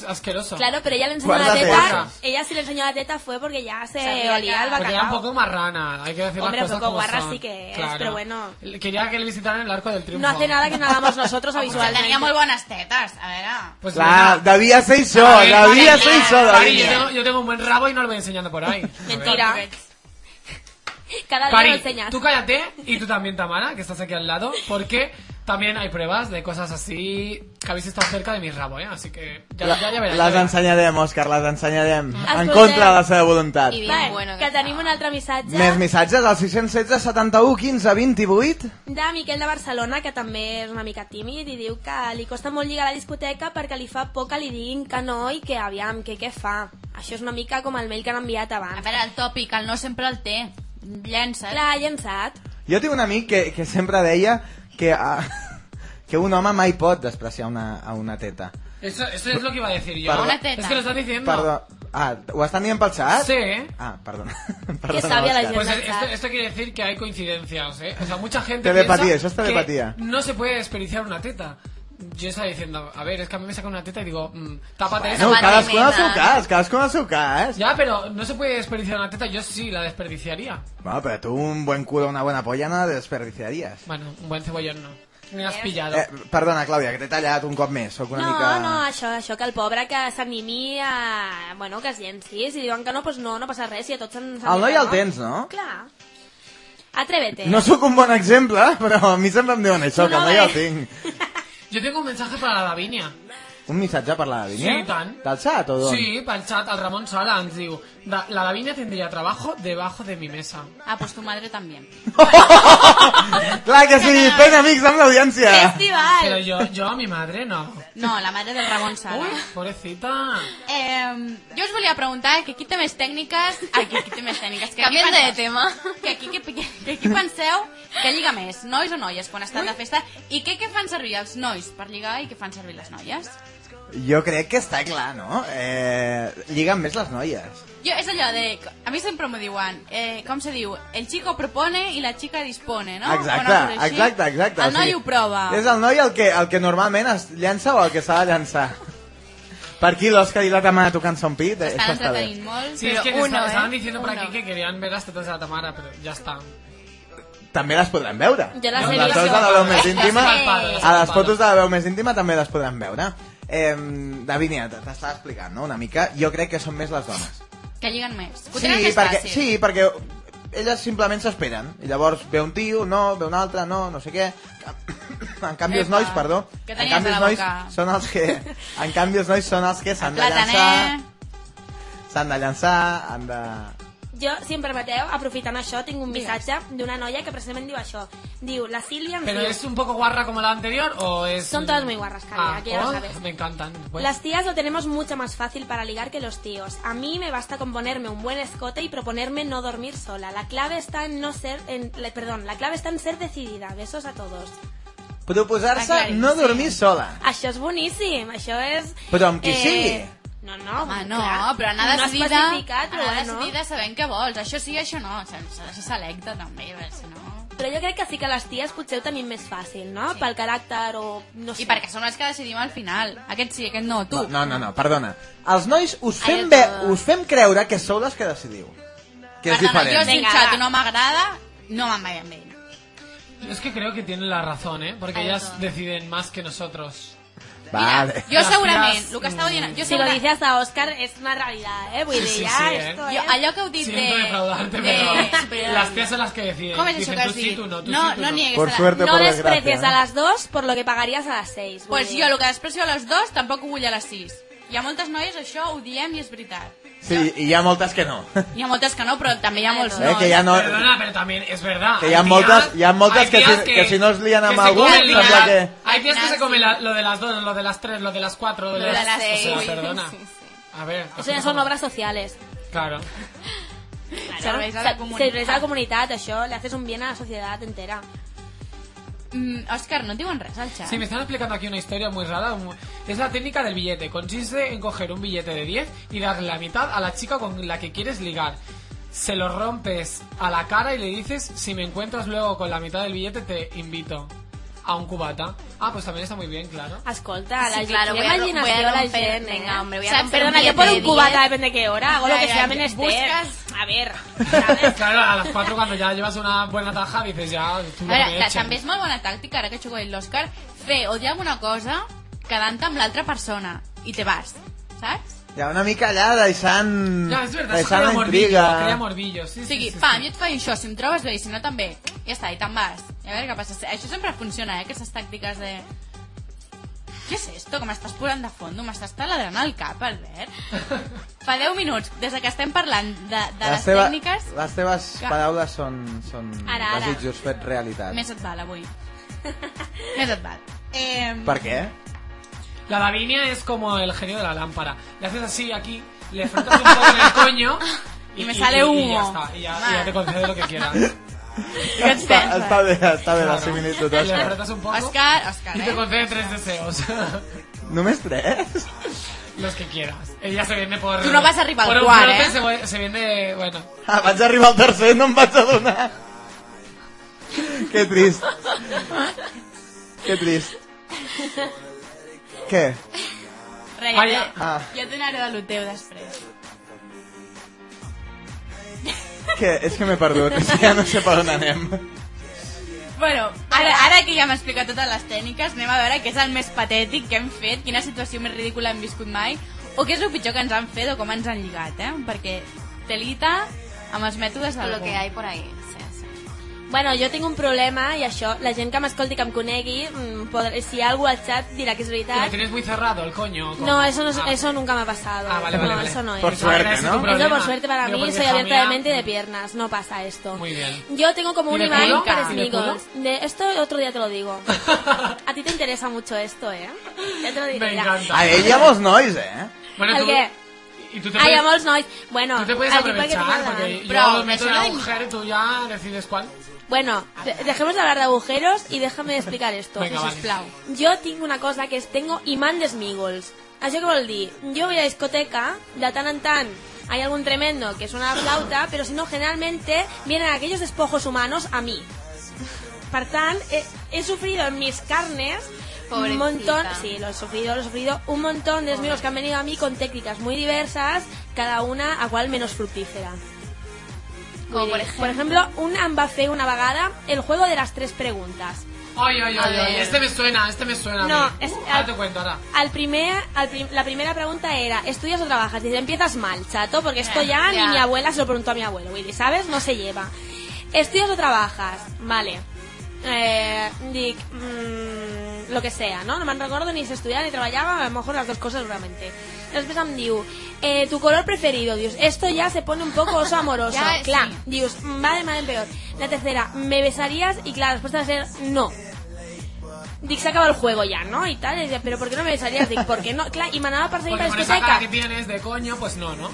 Es asqueroso. Claro, pero ella le enseñó la teta. Ella sí le enseñó la teta fue porque ya se olía el que- Porque era un bacalao. poco marrana, hay que decir Hombre, las cosas poco como guarra son. sí que es, Claro. pero bueno. Quería que le visitaran el arco del triunfo. No hace nada que no hagamos nosotros a veure... Pues clar, nena, devia ser això, A ver, vale, ser això, Cari, yo, David. tengo, yo tengo un buen rabo y no lo voy enseñando por ahí. Mentira. Cada día lo Cari, enseñas. tú cállate y tú también, Tamara, que estás aquí al lado, porque también hay pruebas de cosas así que habéis estado cerca de mi rabo, ¿eh? Así que ya, La- ya, ya verás. Les verás. ensenyarem, Òscar, les ensenyarem. En contra de la seva voluntat. I bien bueno que que tenim un altre missatge Més missatges al 616 71 15 28. de Miquel de Barcelona, que també és una mica tímid, i diu que li costa molt lligar a la discoteca perquè li fa por que li diguin que no i que aviam, que què fa. Això és una mica com el mail que han enviat A abans. veure, el tòpic, el no sempre el té. Llença. Clar, llençat. Jo tinc un amic que, que sempre deia que, ah, que un home mai pot despreciar una, a una teta. Eso, eso es lo que iba a decir yo. Perdón. Una teta. Es que lo estás diciendo. Perdó. Ah, ho estan dient pel xat? Sí. Ah, perdona. Que sàvia la gent. Pues esto, quiere decir que hay coincidencias, ¿eh? O sea, mucha gente Telepatía, piensa eso es telepatía. que no se puede desperdiciar una teta. Yo estaba diciendo, a ver, es que a mí me saca una teta y digo, mm, tápate No, eso. cadascú en el nena. seu cas, cadascú en el seu cas. Ya, pero no se puede desperdiciar una teta, yo sí la desperdiciaría. Bueno, pero tú un buen culo, una buena polla no la desperdiciarías. Bueno, un buen cebollón no. N'hi has pillado. Eh, perdona, Clàudia, que t'he tallat un cop més. Soc una no, mica... no, això, això, que el pobre que s'animi a... Bueno, que es llenci. Si diuen que no, doncs no, no passa res, si a tots ens... El noi el tens, no? Clar. Atrévete. No sóc un bon exemple, però a mi sempre em diuen això, Tu que el no, noi eh? el tinc. Yo tengo un mensaje para la Davinia. Un missatge per la Davinia? Sí, i tant. Del xat o d'on? Sí, pel chat, el Ramon Sala ens diu "Da- La Davinia tendría trabajo debajo de mi mesa. Ah, pues tu madre también. Clar que sí, fent amics amb l'audiència. Festival. Pero yo, yo a mi madre no. No, la madre del Ramon Sala. Uy, pobrecita. Eh, jo us volia preguntar que qui té més tècniques... Ai, que qui té més tècniques. Que Canviant qui de tema. Que aquí, que, que, que aquí penseu que lliga més, nois o noies, quan estan de festa, i què, què fan servir els nois per lligar i què fan servir les noies? Jo crec que està clar, no? Eh, lliguen més les noies. Jo, és allò de... A mi sempre m'ho diuen, eh, com se diu? El chico propone i la chica dispone, no? Exacte, així. exacte, exacte. El noi ho prova. És el noi el que, el que normalment es llença o el que s'ha de llançar. Per aquí l'Òscar i la Tamara tocant son pit, eh, Estan està bé. entretenint molt. Sí, es Pero que uno, ¿eh? estaban diciendo por Uno. aquí que querían ver las tetas de la Tamara, pero ya está. També les podran veure. Jo les No, he les vist. fotos de la veu més íntima, a les fotos de la veu més íntima també les podran veure. Eh, Davinia, t'estava explicant, no?, una mica. Jo crec que són més les dones. Que lliguen més. Ho Sí, més perquè, fàcil. sí, perquè elles simplement s'esperen. I llavors ve un tio, no, ve un altre, no, no sé què. En canvi els Epa, nois, perdó, que en canvi els nois són els que... En canvi els nois són els que s'han de llançar... S'han de llançar, han de... Jo, si em permeteu, aprofitant això, tinc un missatge d'una noia que precisament diu això. Diu, la Sílvia ens ¿Pero diu... es un poco guarra como la anterior o es...? Son todas muy guarras, Cari, Ah, aquí ya lo oh, sabes. Me encantan. Bueno, Las tías lo tenemos mucho más fácil para ligar que los tíos. A mí me basta con ponerme un buen escote y proponerme no dormir sola. La clave está en no ser, en, perdón, la clave está en ser decidida. Besos a todos. Proposar-se no sí. dormir sola. Això és boníssim, això és... Però amb qui sigui. No, no, Home, no, clar. però anar no decidida, però anar decidida sabent què vols. Això sí, això no. S'ha de ser selecte, també, si no... Però jo crec que sí que les ties potser ho tenim més fàcil, no? Pel caràcter o... No sé. I perquè som les que decidim al final. Aquest sí, aquest no, tu. No, no, no, perdona. Els nois us Ai, fem, el ve, us fem creure que sou les que decidiu. Que és Perdona, jo diferent. si el Vinga, xat va. no m'agrada, no me'n vaig amb ell. es que creo que tienen la razón, ¿eh? Porque ellas deciden más que nosotros. Vale. Jo Les segurament, el que estava dient... Jo Si lo segura- dice hasta Oscar, es una realidad, ¿eh? Vull Sí, dir, sí, ja, sí, eh? esto Jo, es... allò que heu dit Siento de... defraudarte, de- pero las tías son las que deciden. Com és això que has tú sí, dit? tú no, tú no, sí, tú no no. niegues Por a la- suerte, No por desprecies desgracia. a las dos por lo que pagarías a las seis. vull Pues dir. jo, el que desprecio a les dos, tampoc ho vull a les sis. Hi ha moltes noies, això ho diem i és veritat. Sí, i hi ha moltes que no. Hi ha moltes que no, però també hi ha molts Eh, nois. que ja no... Perdona, pero también es verdad. Que hi ha moltes- hi ha moltes que si- que si no es lían amb algú, sembla que- Hay tías que se la- lo de las dos, lo de las tres, lo de las cuatro, lo de, Lo de las... las O sea, seis. perdona. Sí, sí. A ver. Eso ya son obras sociales. Claro. Serveis a la Se- comunitat. Serveis a la comunitat, això, le haces un bien a la sociedad entera. Mm, Òscar, no et diuen res al xat? Sí, me están explicando aquí una historia muy rara. Es la técnica del billete. Consiste en coger un billete de 10 y darle la mitad a la chica con la que quieres ligar. Se lo rompes a la cara y le dices, si me encuentras luego con la mitad del billete, te invito a un cubata. Ah, pues también está muy bien, claro. Escolta, la Sí, claro, voy a, voy a la romper, gent, eh? venga, hombre, voy a O sea, romper perdona, yo por un cubata 10. depende de qué hora, hago lo que sea menester. Buscas- A ver, ¿sabes? Claro, a las 4 cuando ya llevas una buena taja dices ya, tú A lo veure, també és molt bona tàctica, ara que xugo l'Òscar, fer o dir alguna cosa quedant amb l'altra persona i te vas, saps? Hi ha una mica allà deixant... Es verdad, eso deixant crea morbillo, crea morbillo. Sí, O sí, sigui, sí, pam, sí. jo et faig això, si em trobes bé i si no també, ja està, i te'n vas. I a veure què passa. Això sempre funciona, eh, aquestes tàctiques de... Què és esto? Que m'estàs posant de fondo? M'estàs taladrant el cap, Albert? Fa 10 minuts, des de que estem parlant de, de les, teva- tècniques, les teves Que- paraules són, són Ara, ara. desitjos fets realitat. més et val avui. més et val. Eh, Per què? La Davinia es como el genio de la lámpara. Le haces así aquí, le frotas un poco en el coño Y me sale Y ya humo. está, y ya, y ya te concede lo que quieras. Està, penses? està bé, està bé la Claro. similitud. Le frotas un poco Òscar, Òscar, y te eh? concede tres deseos. Només tres? Los que quieras. Ella se vende por... Tú no vas arriba al frote ¿eh? se, se vende... Bueno. Ah, vaig arribar al tercer no em vaig adonar. Que trist. Que trist. Què? Res, Ah, ja, ja. Ah. et donaré de lo teu després. Què? És que m'he perdut, és que ja no sé per on anem. Bueno, ara, ara que ja m'ha explicat totes les tècniques, anem a veure què és el més patètic que hem fet, quina situació més ridícula hem viscut mai, o què és el pitjor que ens han fet o com ens han lligat, eh? Perquè telita amb els mètodes Lo d'algú. que hay por ahí. Bueno, jo tinc un problema i això, la gent que m'escolti, que em conegui, mm, podré, si hi ha algú al chat dirà que és ¿Y lo veritat. tienes muy cerrado, el coño? cómo? No, eso, no, Ah. eso nunca me ha pasado. Ah, vale, no, vale, vale. eso no es. Por suerte, ¿no? problema. Eso por suerte para mí, soy abierta de mente y de piernas, no pasa esto. Muy bien. Yo tengo como ¿Y un imán para ¿Y de esto otro día te lo digo. A ti te interesa mucho esto, ¿eh? Ya te lo diré. Me encanta. A ell hi ha molts nois, eh? Bueno, ¿El tú, qué? Y tú te amor. Bueno, tú te puedes aprovechar, porque yo meto y tú ya decides cuál. Bueno, de- dejemos de hablar de agujeros y déjame explicar esto. Venga, vale. Jo tinc una cosa que és tengo imán d'esmígols. Això què vol dir? Jo voy a discoteca, de tant en tant hay algún tremendo que suena la flauta, pero si no, generalmente vienen aquellos despojos humanos a mí. Per tant, he, he sufrido en mis carnes un montón, sí, lo he sufrido, lo he sufrido, un montón de esmígols que han venido a mí con técnicas muy diversas, cada una a cual menos fructífera. Como por ejemplo. por ejemplo, un em va fer una vegada el juego de las tres preguntas. Ay, ay, A ay, ay, este me suena, este me suena. No, es- ahora te cuento, ahora. Al primer, al prim- la primera pregunta era, ¿estudias o trabajas? Dice, empiezas mal, chato, porque esto ya, Ya. ni mi abuela se lo preguntó a mi abuelo, Willy, ¿sabes? No se lleva. ¿Estudias o trabajas? Vale. Eh, dic, mm, lo que sea, no? No me'n recordo ni si estudiaba ni trabajaba, a lo mejor las dos cosas realmente. Després em diu, eh, tu color preferido, dius, esto ya se pone un poco oso amoroso. Ya, Clar, sí. dius, va de mal en peor. La tercera, ¿me besarías? Y claro, la respuesta va a ser, no. Dic, se acaba el juego ya, ¿no? Y tal, y dice, pero ¿por qué no me besarías? Dic, ¿por qué no? Claro, y manaba para seguir Porque para con esa cara discoteca. que tienes de coño, pues no, ¿no?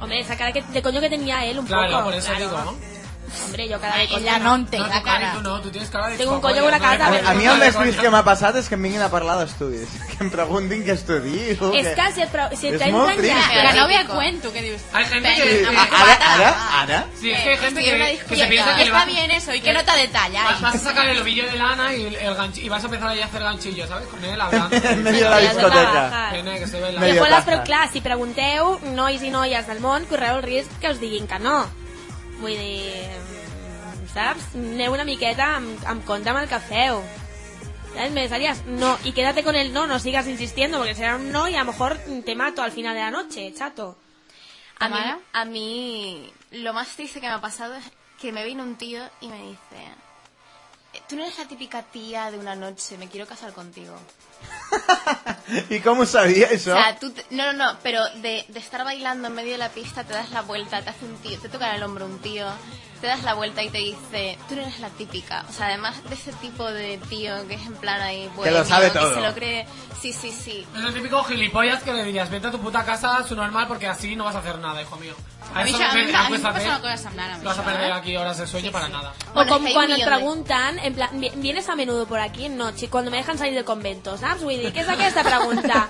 Hombre, esa cara que, de coño que tenía él un Claro, poco. por eso claro. digo, ¿no? Hombre, yo de coño. Ella no en té, No, la tu cara, tu no, tu tienes cara de Tengo un i una de cara A mi el més trist que m'ha passat és que em vinguin a parlar d'estudis. Que em preguntin què estudio. Es que si, et si És te entran trist. ya... Que no ve a cuento, que dius... Hay gente que... Ara, ara, ara... Sí, es que hay gente que, que se piensa que Está vas, bien eso, y que no te detalla. vas, vas a sacar el ovillo de lana y, el ganchi- y vas a empezar ahí a hacer ganchillo, ¿sabes? Con él hablando. En medio de la Ja discoteca. que se ve la... Medio Després, les paja. pre- clar, si pregunteu, nois i noies del món, correu el risc que us diguin que no. Vull dir, saps? Aneu una miqueta amb, amb compte amb el que feu. ¿Sabes? Me no, y quédate con el no, no sigas insistiendo, porque será un no y a lo mejor te mato al final de la noche, chato. A mí, a mí lo más triste que me ha pasado es que me vino un tío y me dice, "Eh, tú no eres la típica tía de una noche, me quiero casar contigo. Com ho sabia, això? O sea, tú, te- no, no, no, pero de, de estar bailando en medio de la pista, te das la vuelta, te hace un tío, te toca en el hombro un tío, te das la vuelta y te dice, tú no eres la típica. O sea, además de ese tipo de tío que es en plan ahí, Que lo sabe todo. Que se lo cree, sí, sí, sí. Es el típico gilipollas que le dirías, vete a tu puta casa, su normal, porque así no vas a hacer nada, hijo mío. A eso a mi, me- a una cosa Vas a perder eh? aquí horas de sueño para nada. O Bueno, como cuando preguntan, en plan, "Vi- ¿vienes a menudo por aquí? No, chico, cuando me dejan salir del convento, ¿sabes? Vull dir, ¿qué es aquesta pregunta?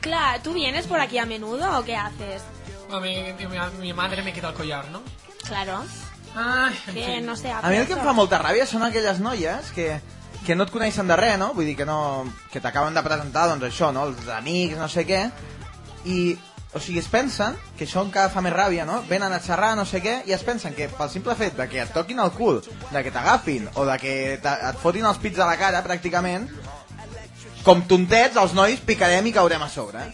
Claro, ¿tú vienes por aquí a menudo o qué haces? A mí, mi, mi madre me quita el collar, ¿no? Claro, Ay, en que fin. no sé. A mi el que em fa molta ràbia són aquelles noies que, que no et coneixen de res, no? Vull dir que no... que t'acaben de presentar, doncs això, no? Els amics, no sé què, i... O sigui, es pensen, que això encara fa més ràbia, no? Venen a xerrar, no sé què, i es pensen que pel simple fet de que et toquin el cul, de que t'agafin, o de que te- et fotin els pits a la cara, pràcticament, com tontets, els nois picarem i caurem a sobre.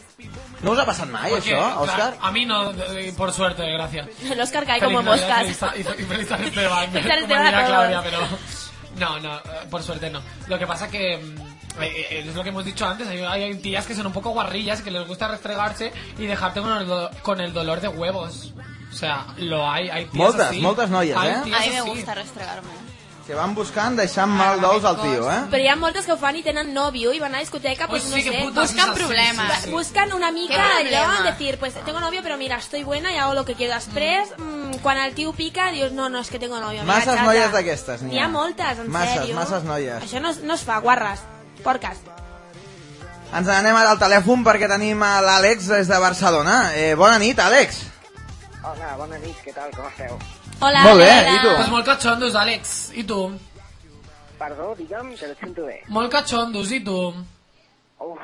No us ha passat mai, Porque, això, claro, Òscar? a mí no, eh, por suerte, gracias. El Oscar cae como Feliz Navidad moscas. y feliz- y feliz Esteban. Claudia, pero... No, no, eh, por suerte no. Lo que pasa que... mm, eh, es lo que hemos dicho antes, hay, hay tías que son un poco guarrillas, que les gusta restregarse y dejarte con el, do- con el dolor de huevos. O sea, lo hay, hay tías Moltes, así. moltes noies, Hay eh? A mí me gusta restregarme. Que van buscant deixant mal d'ous al tio, eh? Però hi ha moltes que ho fan i tenen nòvio i van a la discoteca, pues, Pues sí, no que sé, buscan sí, sí. buscan una mica allò, decir, pues tengo novio, pero mira, estoy buena y hago lo que quiero. Després, mm, quan el tio pica, dius, no, no, és que tengo novio. Masses xata. noies d'aquestes, n'hi N'hi ha. ha moltes, en Masses, sèrio. masses noies. Això no, es- no es fa, guarres, porques. Ens n'anem ara al telèfon perquè tenim a l'Àlex des de Barcelona. Eh, bona nit, Àlex. Hola, bona nit, què tal, com esteu? Hola, Molt bé, hola. i tu? Pues molt cachondos, Àlex. I tu? Perdó, digue'm, que no et sento bé. Molt cachondos, i tu? Uf,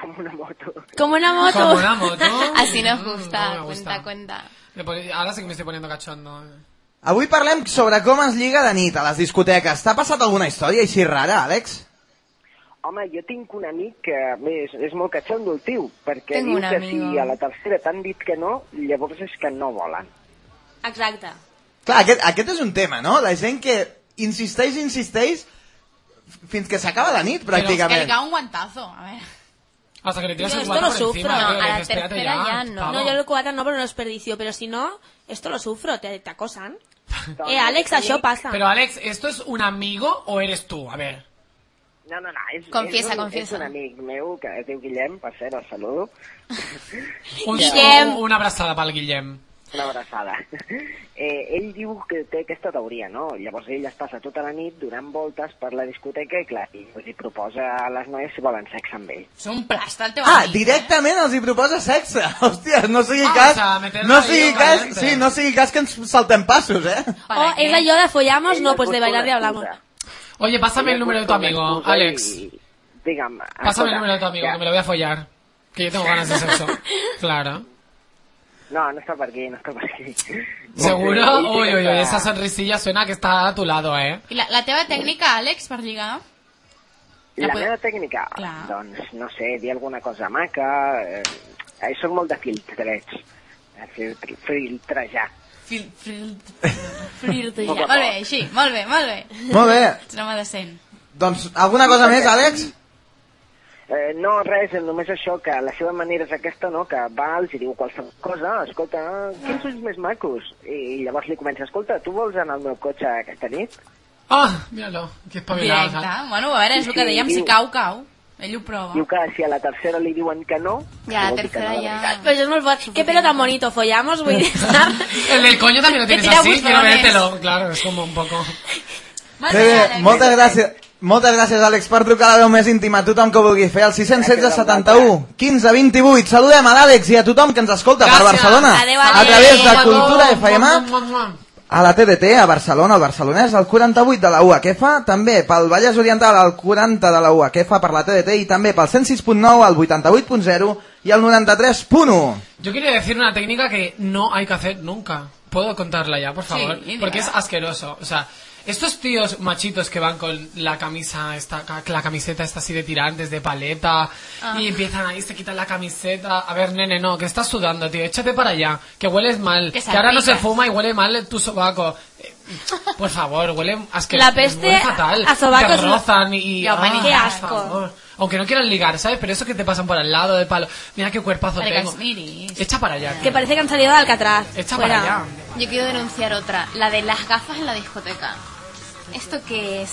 com una moto. Com una moto. Como una moto. Así nos Mm, gusta, no me cuenta, cuenta. Pone- Ahora sí que me estoy poniendo cachondo. Avui parlem sobre com es lliga de nit a les discoteques. T'ha passat alguna història així rara, Àlex? Home, jo tinc un amic que és, és molt catxondo el tio, perquè Tengo diu que amigo. si a la tercera t'han dit que no, llavors és que no volen. Exacte. Clar, aquest, aquest és un tema, no? La gent que insisteix, insisteix, fins que s'acaba la nit, Que li pràcticament. cau un guantazo. A ver. Hasta que le tiras Yo el esto guante lo por sufro. encima, No, tío, a la espérate tercera ya no. pavo. No, yo el cubata no, pero no desperdicio. Pero si no, esto lo sufro, te, te acosan. Eh, aquest això amic- passa. Pero Alex, ¿esto es un amigo o eres tú? A ver. No, no, no, és, Confiesa, és, un, confiesa. és un amic meu que es diu Guillem, per cert, el saludo. Un, Guillem. un- una abraçada pel Guillem. Una abraçada. Eh, ell diu que té aquesta teoria, no? Llavors ell es passa tota la nit donant voltes per la discoteca i, clar, i els hi proposa a les noies si volen sexe amb ell. És un plasta el teu Ah, amic, directament els hi proposa sexe. Hòstia, no sigui Ah, cas... no sigui cas, caliente. sí, no sigui cas que ens saltem passos, eh? eh? O es la yo de follamos, no, es pues de bailar y hablamos. Oye, pásame el número de tu amigo, Alex. Digue'm, Pásame el número de tu amigo, que- que me lo voy a follar. Que yo tengo ganas de sexo. Claro. No, no està per aquí, no està per aquí. ¿Seguro? Uy, uy, uy, esa sonrisilla suena que está a tu lado, ¿eh? I la, la teva tècnica, Àlex, per lligar? La, La pod- meva tècnica? Clar. Doncs, no sé, dir alguna cosa maca... Eh, eh, soc molt de filtreig. De filtre, filtrejar. Fil, fil, a Molt bé, així, molt bé, molt bé. Molt bé. Ets un home decent. Doncs, alguna cosa més, Àlex? Eh, no, res, només això, que la seva manera és aquesta, no?, que va, els diu qualsevol cosa, escolta, quins ulls més macos? I, i llavors li comença, escolta, tu vols anar al meu cotxe aquesta nit? Ah, míralo, qué espabilado. Directe. Bueno, a veure, és el que dèiem, si cau, cau. Ell ho prova. Diu que si a la tercera li diuen que no... Ja, la dir que tercera no, ja... veritat. Pues es muy fuerte. ¿Qué pelo tan bonito? ¿Follamos? A estar... El del coño también lo Que tienes así, quiero vértelo. Claro, es como un poco... Molt Bé, Àlex. moltes gràcies. Moltes gràcies, Àlex, per trucar la veu més íntima a tothom que vulgui fer. Al 616 71 15 28. Saludem a l'Àlex i a tothom que ens escolta per Gràcies. Barcelona. Adéu, A Àlex. través de Cultura FM, a la TDT, a Barcelona, al Barcelonès, al 48 de la UHF, també pel Vallès Oriental, al 40 de la UHF per la TDT i també pel 106.9, al 88.0 i al 93.1. Yo quería decir una técnica que no hay que hacer nunca. ¿Puedo contarla ya, por favor? Sí, Porque es asqueroso. O sea, estos tíos machitos que van con la camisa, esta, la camiseta esta así de tirantes, de paleta, Ah. y empiezan ahí, se quitan la camiseta. A ver, nene, no, que estás sudando, tío. Échate para allá, que hueles mal. Que Que, ahora no se fuma y huele mal tu sobaco. Por favor, huele asqueroso. La peste huele fatal. a sobacos Te rozan y... Ah, Qué por asco. favor. Aunque no quieran ligar, ¿sabes? Pero eso que te pasan por al lado del palo. Mira qué cuerpazo que tengo. Echa para allá. Que tío. parece que han salido de Alcatraz. Echa Fuera. para allá. Yo quiero denunciar otra, la de las gafas en la discoteca. ¿Esto qué es?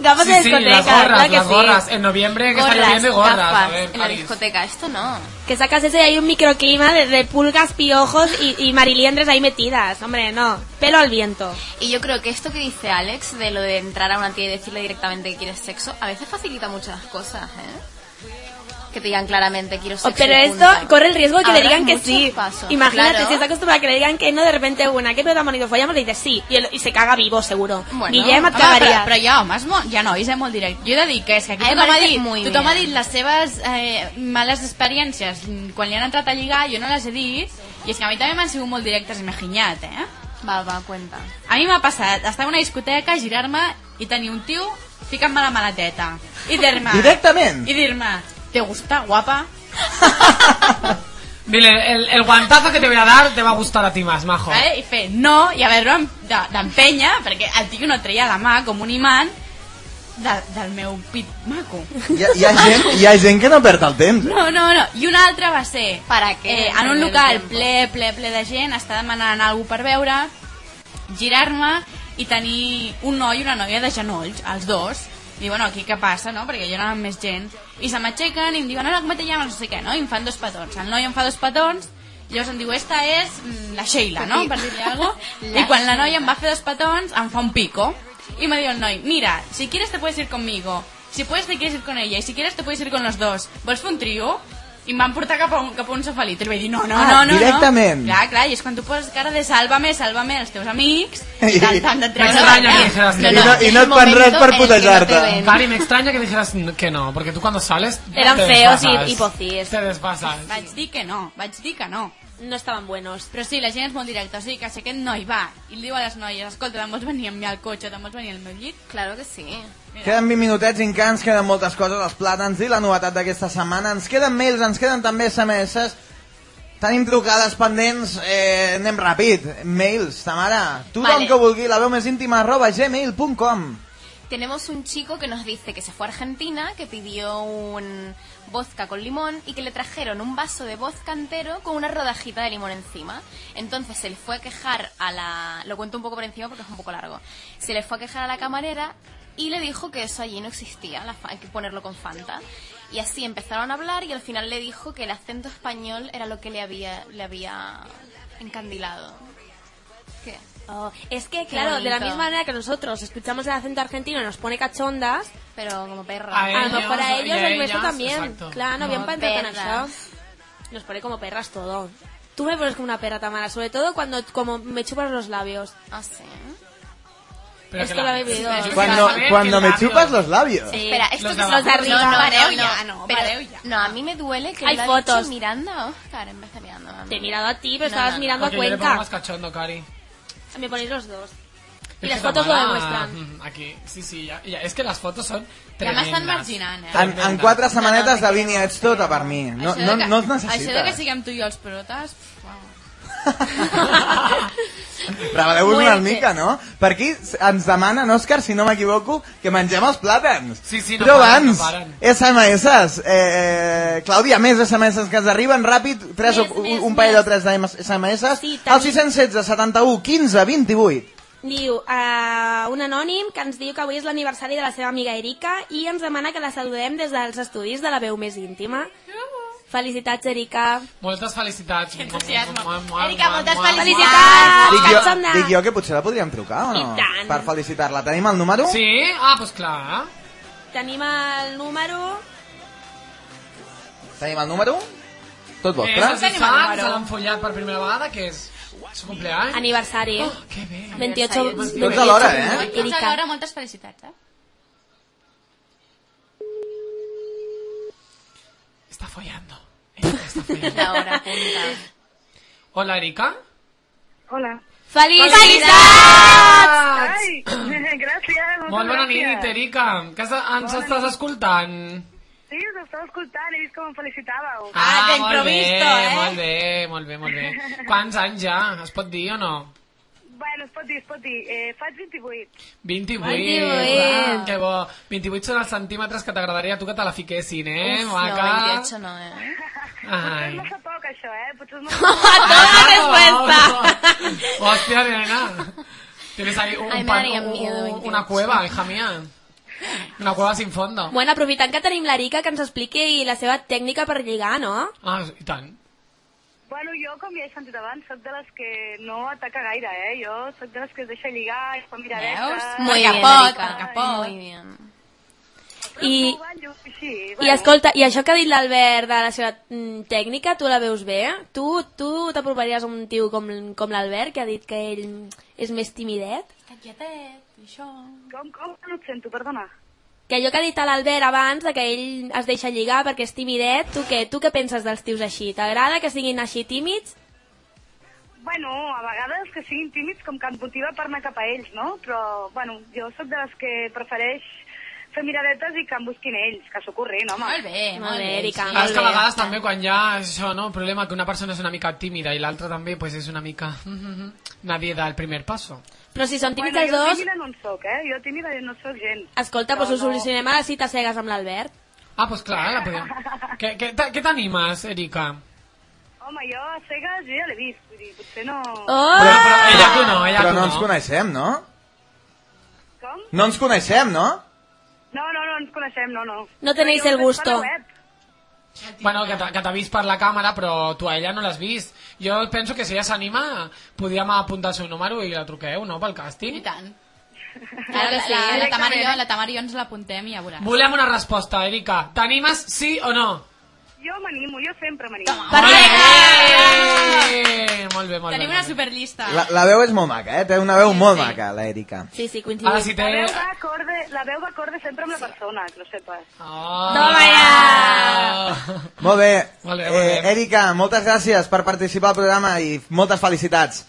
Gafas Sí, de sí, discoteca, las gorras, claro que las sí. gorras. En noviembre que está Gorras, lloviendo y gorras. gafas A ver, en la París. discoteca. Esto no. Que sacas ese y hay un microclima de, de pulgas, piojos y, y mariliendres ahí metidas. Hombre, no. Pelo al viento. Y yo creo que esto que dice Alex, de lo de entrar a una tía y decirle directamente que quieres sexo, a veces facilita mucho las cosas, ¿eh? Que te digan claramente quiero sexo. Oh, Pero y esto punto. corre el riesgo de que le Habrá digan que sí. pasos, Imagínate, claro. si está acostumbrada a que le digan que no, de repente una, ¿qué tan bonito follamos? Le dices sí. Y, el- y se caga vivo, seguro. Bueno. Guillem, et Home, però, cagaries. però ha homes, molt, hi ha nois, eh, molt directe. Jo he de dir que és que aquí A tothom ha, dit, muy tothom ha bien. dit les seves eh, males experiències quan li han entrat a lligar, jo no les he dit, i és que a mi també m'han sigut molt directes i m'he ginyat, eh? Va, va, cuenta. A mi m'ha passat estar a una discoteca, girar-me i tenir un tio ficant-me la maleteta. I dir-me... Directament? I dir-me, ¿te gusta, guapa? Dile, el, el guantazo que te voy a dar te va a gustar a ti más, majo. Vale? I fer no, i haver-lo de- d'empènyer, perquè el tio no treia la mà com un imant de, del meu pit maco. Hi ha, hi, ha gent, hi ha gent que no perd el temps. eh? No, no, no. I una altra va ser... ¿Para qué? Eh, en un local ple, ple, ple de gent, estar demanant alguna per veure, girar-me i tenir un noi i una noia de genolls, els dos. I bueno, aquí què passa, no? Perquè jo anava amb més gent. I se m'aixequen i em diuen, hola, com te llames? No sé què, no? I em fan dos petons. El noi em fa dos petons, i llavors em diu, esta és mm, la Sheila, no? Per dir-li alguna cosa. I quan la noia em va fer dos petons, em fa un pico. Y me dijo el noi, mira, si quieres te puedes ir conmigo, si puedes te quieres ir con ella, y si quieres te puedes ir con los dos. Vols fer un trio? I em van portar cap a un, cap a un sofalit. I li vaig dir, no, no, Ah, no, no. directament. No. Clar, clar, i és quan tu poses cara de sálvame, sálvame als teus amics, i tant, tant de treure... I no, i es no et fan res per no putejar-te. Cari, me extraña que dijeras que no, porque tú cuando sales Eran te feos desfasas. y- y pocís. Te desfasas. Vaig dir que no, vaig dir que no. no estaven buenos. Però sí, la gent és molt directa, o sigui que si aquest noi va i li diu a les noies, escolta, te'n vols venir amb mi al cotxe, te'n vols venir al meu llit? Claro que sí. Queden 20 minutets i encara ens queden moltes coses als plàtans i la novetat d'aquesta setmana. Ens queden mails, ens queden també SMS. Tenim trucades pendents, eh, anem ràpid. Mails, Tamara. Tothom Vale. que vulgui, la veu més íntima, arroba gmail.com. Tenemos un chico que nos dice que se fue a Argentina, que pidió un vodka con limón y que le trajeron un vaso de vodka entero con una rodajita de limón encima. Entonces se le fue a quejar a la... Lo cuento un poco por encima porque es un poco largo. Se le fue a quejar a la camarera y le dijo que eso allí no existía, la hay que ponerlo con Fanta. Y así empezaron a hablar y al final le dijo que el acento español era lo que le había, le había encandilado. ¿Qué? Oh, es que, claro, de la misma manera que nosotros escuchamos el acento argentino y nos pone cachondas, Pero como perra. A a lo ellos, mejor a ellos el nuestro también. exacto. Claro, no habían Como pensado en perras. eso. Nos pone como perras todo. Tú me pones como una perra, Tamara, sobre todo cuando como me chupas los labios. Ah, sí. Pero Esto que lo la- vivido. Yo Cuando, cuando me chupas los labios. Sí. Espera, esto Los que de arriba. No, no, Pareu no, ya, no, no, pero- pareu ya. no, a mí me duele que Hay lo fotos. dicho mirando a Oscar en vez de mirando a mí. Te he mirado a ti, pero No, estabas no, no. mirando a Porque yo le pongo Cuenca. más cachondo, Cari. Me ponéis los dos. Y Es las fotos lo demuestran. mm, Aquí, sí, sí, ya, ya, es que las fotos son Que a m'estan tremendas. marginant, eh? En, en quatre setmanetes de Vini ets tota per mi. No, no, de que- no es Això de que siguem tu i jo els protes... Uau. Reveleu-vos una mica, no? Per aquí ens demanen, Òscar, si no m'equivoco, que mengem els plàtans. Sí, sí, no Però paren, no abans, paren. SMS. Eh, Clàudia, més SMS que ens arriben, ràpid, tres, Més, o, més, un parell més. o tres d'SMS. Sí, al tenim- 616 71 15 28. Diu, uh, un anònim que ens diu que avui és l'aniversari de la seva amiga Erika i ens demana que la saludem des dels estudis de la veu més íntima. Felicitats, Erika. Moltes felicitats. entusiasme. Erika, moltes felicitats. Dic jo, Cachonda! dic jo que potser la podríem trucar o no? I tant. Per felicitar-la. Tenim el número? Sí? Ah, doncs clar. Tenim el número... Tenim el número? Tot Eh, vostre? els Tenim el número. se l'han follat per primera vegada, que és su cumpleaños. Aniversari. Oh, que bé. 28... Aniversari. Tots alhora, eh? Tots Erika. alhora, moltes felicitats, eh? Está follando. Erika está follando. La hora punta. Hola, Erika. Hola. Felicitats! Ai, gràcies. Molt bona gràcies. nit, Erika. Que has- ens estàs escoltant? Sí, us estava escoltant, he vist com em felicitàveu. Ah, de molt bé, improviso, eh? molt bé, molt bé, molt bé. Quants anys ja? Es pot dir o no? Bueno, es pot dir, es pot dir. Eh, faig 28. 28. 28. Que bo. 28 són els centímetres que t'agradaria a tu que te la fiquessin, eh, Uf, no, maca? 28 no, eh? Potser és massa poc, això, eh? Potser és massa respuesta! Hostia, nena. Tienes ahí un, Ay, pan- un- miedo, un- 28. una cueva, hija mía. Una cueva sin fondo. Bueno, aprofitant que tenim l'Erika, que ens expliqui la seva tècnica per lligar, no? Ah, i tant. Bueno, jo, com ja he sentit abans, soc de les que no ataca gaire, eh? Jo soc de les que es deixa lligar, es fa miradetes... Veus? Muy Perquè bien, pot, Erika. perquè pot. Muy bien. I, Ballo, així, I bueno. escolta, i això que ha dit l'Albert de la seva mm, tècnica, tu la veus bé? Tu tu t'aproparies a un tio com, com l'Albert, que ha dit que ell és més timidet? Que quietet, i això... Com, com? No et sento, perdona. Que allò que ha dit l'Albert abans, de que ell es deixa lligar perquè és timidet, tu què, tu què penses dels tios així? T'agrada que siguin així tímids? Bueno, a vegades que siguin tímids com que em motiva per anar cap a ells, no? Però, bueno, jo sóc de les que prefereix fer miradetes i que em busquin ells, que s'ho corrent, home. Molt bé, Molt bé, bé. Erika. sí. Clar, és que a bé. vegades també quan hi ha això, no? El problema que una persona és una mica tímida i l'altra també pues, és una mica... Nadie da el primer paso. Però si són tímids Bueno, els jo dos, tímida no en soc, eh? Jo tímida no sóc gens. escolta, doncs ho solucionem a les cites cegues amb l'Albert. Ah, pues clar, la podem... Què, què, què t'animes, Erika? Home, jo a cegues jo ja l'he vist, vull dir, potser no... Oh! Però, però ella tu no, ella Però tu no no. ens coneixem, no? Com? No ens coneixem, no? No, ens coneixem, no, no. No tenéis el gusto. la. Bueno, que t'ha que vist per la càmera, però tu a ella no l'has vist. Jo penso que si ella s'anima, podríem apuntar el seu número i la truqueu, no?, pel I càsting. tant. Claro que la, sí. la, la, Directament, Tamara i jo, eh? la Tamara i jo ens l'apuntem i ja veuràs. Volem una resposta, Erika. T'animes sí o no? Jo m'animo, jo sempre m'animo. Eh, molt bé, molt bé. Tenim una superllista. La, la veu és molt maca, eh? Té una veu molt maca, l'Èrica. Sí, sí, coincidim. Ara, si té... La veu va acorde, la veu va acorde sempre amb la persona, que lo sepas. Oh. Toma ja! Molt bé. Molt bé, molt Eh, bé. Èrica, moltes gràcies per participar al programa i moltes felicitats.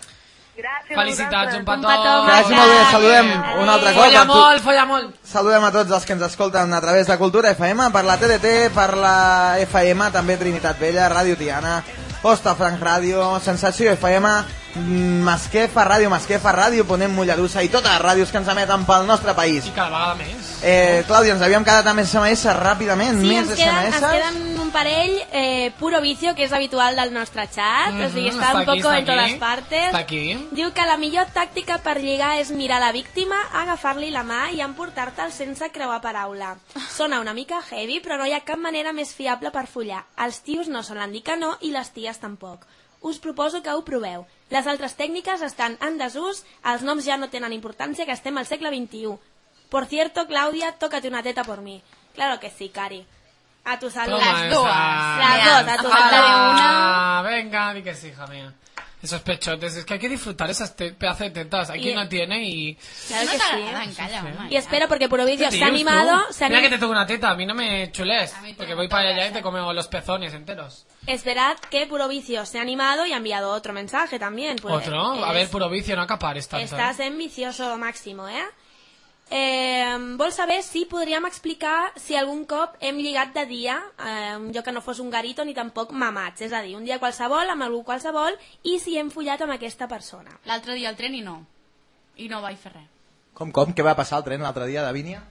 Gràcies Felicitats, un petó. petó, Que vagi molt bé, saludem un altre cop. Folla molt, folla molt. Saludem a tots els que ens escolten a través de Cultura FM, per la TDT, per la FM, també Trinitat Vella, Ràdio Tiana, Hostafranc Ràdio, Sensació FM, Masquefa Ràdio, Masquefa Ràdio, Ponent Mollerussa i totes les ràdios que ens emeten pel nostre país. I cada vegada més. Eh, Clàudia, ens havíem quedat amb SMS ràpidament, Sí, més ens queden, SMS. ens queden un parell, eh, Puro Vicio, que és habitual del nostre xat, o sigui, Mhm, està, un poco està en totes partes. Està aquí. Diu que la millor tàctica per lligar és mirar la víctima, agafar-li la mà i emportar-te'l sense creuar paraula. Sona una mica heavy, però no hi ha cap manera més fiable per follar. Els tios no solen dir que no i les ties tampoc. Us proposo que ho proveu. Les altres tècniques estan en desús, els noms ja no tenen importància, que estem al segle XXI. Por cierto, Claudia, tócate una teta por mí. Claro que sí, Cari. A tu salud. Toma Las dos. Las dos, a tu salud. Ah, venga, di que sí, hija mía. Esos pechotes, es que hay que disfrutar esas te- pedazos de tetas. Hay Y- quien no tiene y... Claro no que sí. calla. Y espero porque Provicio se Tíos, ha animado, se ha Mira que te toco una teta, a mí no me chules. Porque voy para allá y te como los pezones enteros. Esperad que Purovicio se ha animado y ha enviado otro mensaje también. pues, Otro, a ver, puro vicio, no acapares tanto. Estàs en vicioso máximo, eh? Eh, vols saber si podríem explicar si algun cop hem lligat de dia, eh, un lloc que no fos un garito ni tampoc mamats, és a dir, un dia qualsevol, amb algú qualsevol, i si hem follat amb aquesta persona. L'altre dia al tren i no. I no vaig fer res. Com, com? Què va passar al tren l'altre dia, Davínia?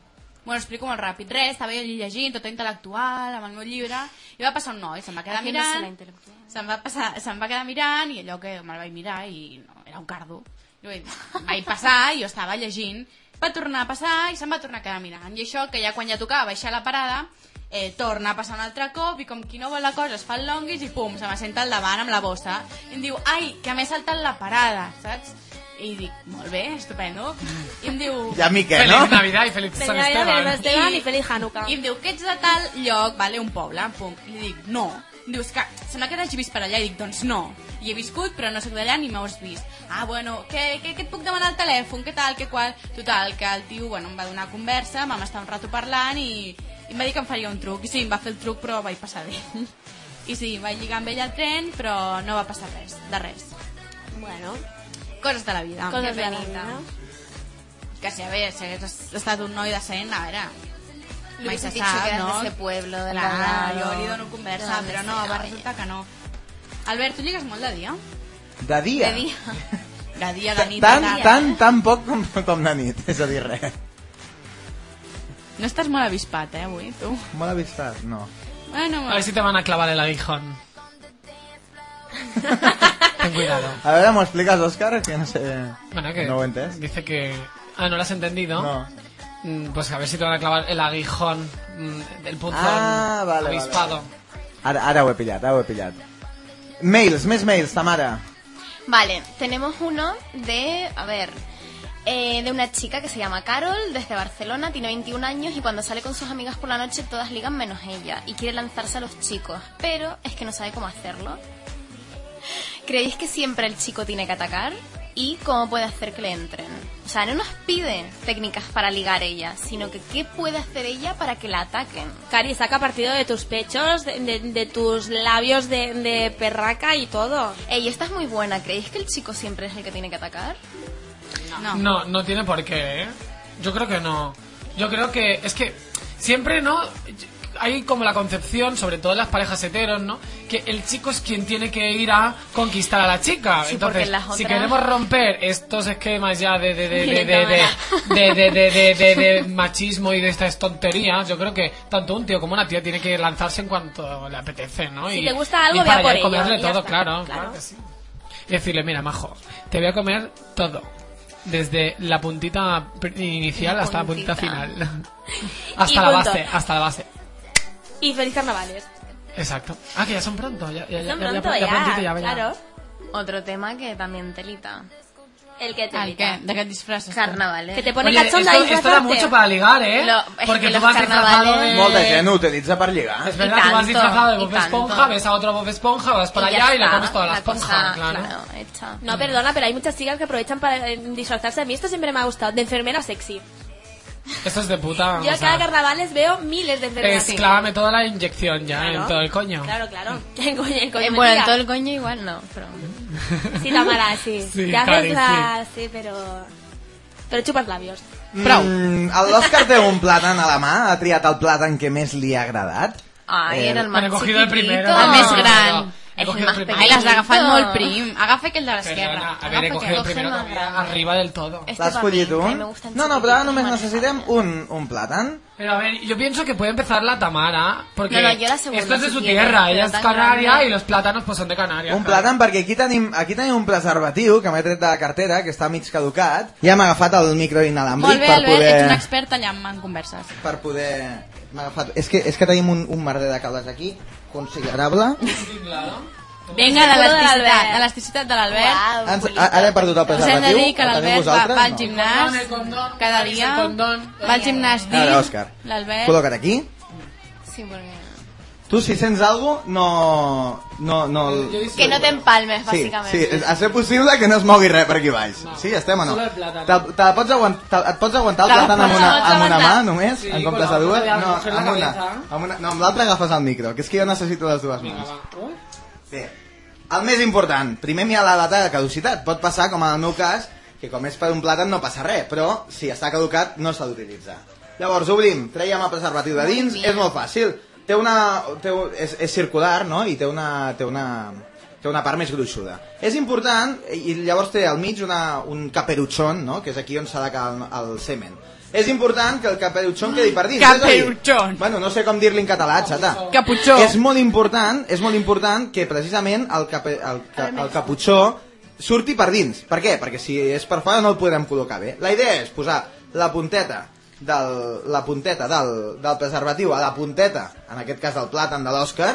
Bueno, explico molt ràpid. Res, estava jo llegint, tot intel·lectual, amb el meu llibre, i va passar un noi, se'm va quedar Aquí no mirant, intel·lectual. se'm va, passar, se'm va quedar mirant, i allò que me'l vaig mirar, i no, era un cardo. I vaig, vaig passar, i jo estava llegint, va tornar a passar, i se'm va tornar a quedar mirant. I això, que ja quan ja tocava baixar la parada, eh, torna a passar un altre cop, i com qui no vol la cosa, es fa el longuis, i pum, se m'assenta al davant amb la bossa, i em diu, ai, que m'he saltat la parada, saps? I dic, molt bé, estupendo. I em diu... Ja mi què, Feliz no? Navidad i Sant Feliz Navidad, Esteban. Esteban i feliz Hanukkah. I em diu que ets de tal lloc, vale, un poble, pum. I li dic, no. Em diu, és que sembla que t'hagi vist per allà. I dic, doncs no. I he viscut, però no sóc d'allà ni m'has vist. Ah, bueno, què, què, què et puc demanar al telèfon? Què tal, què qual? Total, que el tio, bueno, em va donar conversa, vam estar un rato parlant i, i em va dir que em faria un truc. I sí, em va fer el truc, però vaig passar d'ell. I sí, vaig lligar amb ell al tren, però no va passar res, de res. Bueno, Coses de la vida. coses de la vida. Que si, a veure, si hagués estat un noi decent, a veure... Lo mai se sap, que no? de ese pueblo, de la Clar, jo li dono conversa, però no, va resultar que no. Albert, tu lligues molt de dia? De dia. De dia. De dia, de nit, Tan, de tarda. tan, tan poc com, com de nit, és a dir, res. No estàs molt avispat, eh, avui, tu? Molt avistat, no. Bueno, A ver si te van a clavar el aguijón. Ten cuidado. A veure, m'ho expliques, Òscar? Que no sé... Bueno, que No ho he entès. dice que... Ah, ¿no lo has entendido? No. Mm, Pues a ver si te van a clavar el aguijón mm, del punzón Ah, vale, avispado. Ara ho he pillat, ara ho he pillat. Mails, més mails, Tamara. Vale, tenemos uno de, a ver, eh, de una chica que se llama Carol, desde Barcelona, tiene 21 años y cuando sale con sus amigas por la noche todas ligan menos ella y quiere lanzarse a los chicos, pero es que no sabe cómo hacerlo. ¿Creéis que siempre el chico tiene que atacar? ¿Y cómo puede hacer que le entren? O sea, no nos pide técnicas para ligar ella, sino que qué puede hacer ella para que la ataquen. Cari, saca partido de tus pechos, de, de- de tus labios de, de perraca y todo. Ey, esta es muy buena. ¿Creéis que el chico siempre es el que tiene que atacar? no. No, no tiene por qué, ¿eh? Yo creo que no. Yo creo que es que siempre, ¿no? Hay como la concepción, sobre todo en las parejas heteros, ¿no? Que el chico es quien tiene que ir a conquistar a la chica. Sí, Entonces, si queremos romper estos esquemas ya de de de de de, machismo y de estas tonterías, yo creo que tanto un tío como una tía tiene que lanzarse en cuanto le apetece, ¿no? Si y, te gusta algo, y para por allá ello, comerle y todo, está. claro, Claro. claro que sí. Y decirle, mira, majo, te voy a comer todo. Desde la puntita inicial La hasta la puntita puntita. final. hasta Y la punto. base, hasta la base. Y feliz carnavales. Exacto. Ah, que ya son pronto. Ya, ya, ya, Son ya- pronto ya, ya, prontito, ya, claro. Otro tema que también telita. El que te El què? De disfresses? tu? Carnavales. Que te pone Oye, cachonda esto, esto da mucho para ligar, ¿eh? Lo- Porque que tú los vas disfrazado carnavales- de... Molta gent ho utilitza per lligar. Es Y verdad, tú vas tanto, disfrazado de Bob tanto. Esponja, ves a otro Bob Esponja, vas para Y allá y le comes toda la, la esponja, cosa, claro. claro, hecha. No, perdona, pero hay muchas chicas que aprovechan para eh, disfrazarse. A mí esto siempre me ha gustado, de enfermera sexy. Esto es de puta. Yo sea, cada carnavales veo miles de enfermeras es clávame toda la inyección ya Claro. en todo el coño. Claro, claro. En coño, en coño Eh, bueno, en todo el coño igual no, pero... Sí, Tamara, sí. Sí, Te haces la... Sí, pero... Pero chupas labios. Prou. Mm, L'Òscar té un plàtan a la mà, ha triat el plàtan que més li ha agradat. Ay, Eh, era el más bueno, cogido el primero. El més gran. no, Cogido el primero. Ai, l'has agafat molt prim. Agafa aquell de l'esquerra. Perdona, a ver, he Agafa cogido el grande. arriba del todo. L'has que un? No, no, però ara només no necessitem un, un plàtan. Pero a ver, yo pienso que puede empezar la Tamara, porque No, no, yo la segunda, esto es de si su quieres, tierra, ella es canaria grande. y los plátanos pues son de Canarias. Un claro. plàtan perquè aquí tenim, aquí tenim un preservatiu que m'he tret de la cartera, que està mig caducat. Ja hem agafat el micro inalàmbric Molt bé, per Albert, poder... ets un expert allà en, converses. per poder... M'ha agafat... És que, és que tenim un, un merder de cables aquí, considerable. Vinga, de l'elasticitat, l'Albert. de l'elasticitat de l'Albert. Ens, a- ara he perdut el Us hem de preservatiu. dir que El teniu l'Albert va, vosaltres? va al No. gimnàs El condón, cada el dia. condón. Va al gimnàs A veure. Òscar, L'Albert. col·loca't aquí. Sí, porque... Tu, si sents alguna cosa, no... no, no Yo Que no te empalmes, Sí, básicamente. sí, a ser possible que no es mogui res per aquí baix. Sí, estem o no? Solo el plàtan. Te, te pots aguantar, et pots aguantar el Te plàtan amb pots una, amb una aguantar. mà només? Sí, en comptes la de dues? No, coger la amb una, cabeza. amb una, no, amb l'altra agafes el micro, que és que jo necessito les dues Venga, mans. va. Uy. Bé, el més important, primer m'hi ha la data de caducitat. Pot passar, com en el meu cas, que com és per un plàtan no passa res, però si està caducat no s'ha d'utilitzar. Llavors, obrim, traiem el preservatiu de dins, és molt fàcil. Té una... Té, és, és circular, no?, i té una... Té una té una part més gruixuda. És important, i llavors té al mig una, un caperuchón, no?, que és aquí on s'ha de quedar el, el semen. És important que el caperuchón quedi per dins. Caperuchón. Bueno, no sé com dir-li en català, xata. Caputxó. És molt important, és molt important que precisament el, cape, el, ca- el caputxó surti per dins. Per què? Perquè si és per fora no el podrem col·locar bé. La idea és posar la punteta del, la punteta del, del preservatiu a la punteta, en aquest cas del plàtan de l'Òscar,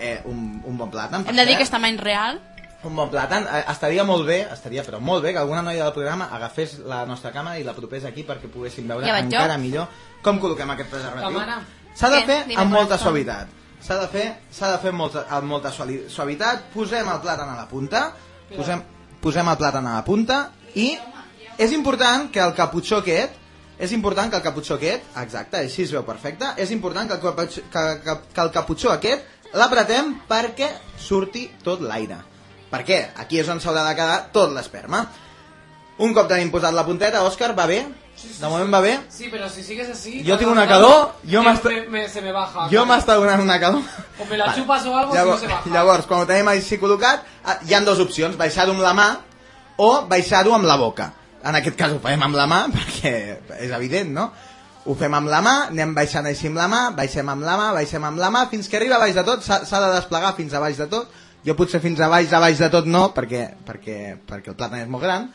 eh, un, un bon plàtan. Hem de dir que és tamany real. Un bon plàtan. Eh, estaria molt bé, estaria però molt bé que alguna noia del programa agafés la nostra càmera i la propés aquí perquè poguéssim veure Ja vaig jo. encara millor com col·loquem aquest preservatiu. S'ha de fer Dime amb molta suavitat. S'ha de fer, s'ha de fer amb molta, amb molta suavitat. Posem el plàtan a la punta, posem, posem el plàtan a la punta i és important que el caputxó aquest és important que el caputxó aquest, exacte, així es veu perfecte, és important que el, caputxó, que, que, que el caputxó aquest l'apretem perquè surti tot l'aire. Per què? Aquí és on s'haurà de quedar tot l'esperma. Un cop tenim posat la punteta, Òscar, va bé? De moment va bé? Sí, pero si sigues así... Yo tengo cada una calor, yo me, se me baja. Jo m'està donant una calor. O me la Vale. chupas o algo, Llavors, si no se baja. llavors, quan ho tenim així col·locat, ah, hi han dues opcions, baixar-ho amb la mà o baixar-ho amb la boca. En aquest cas ho farem amb la mà, perquè és evident, no? Ho fem amb la mà, anem baixant així amb la mà, baixem amb la mà, baixem amb la mà, fins que arriba a baix de tot, s'ha de desplegar fins a baix de tot. Jo potser fins a baix, a baix de tot no, perquè, perquè, perquè el plàtan és molt gran.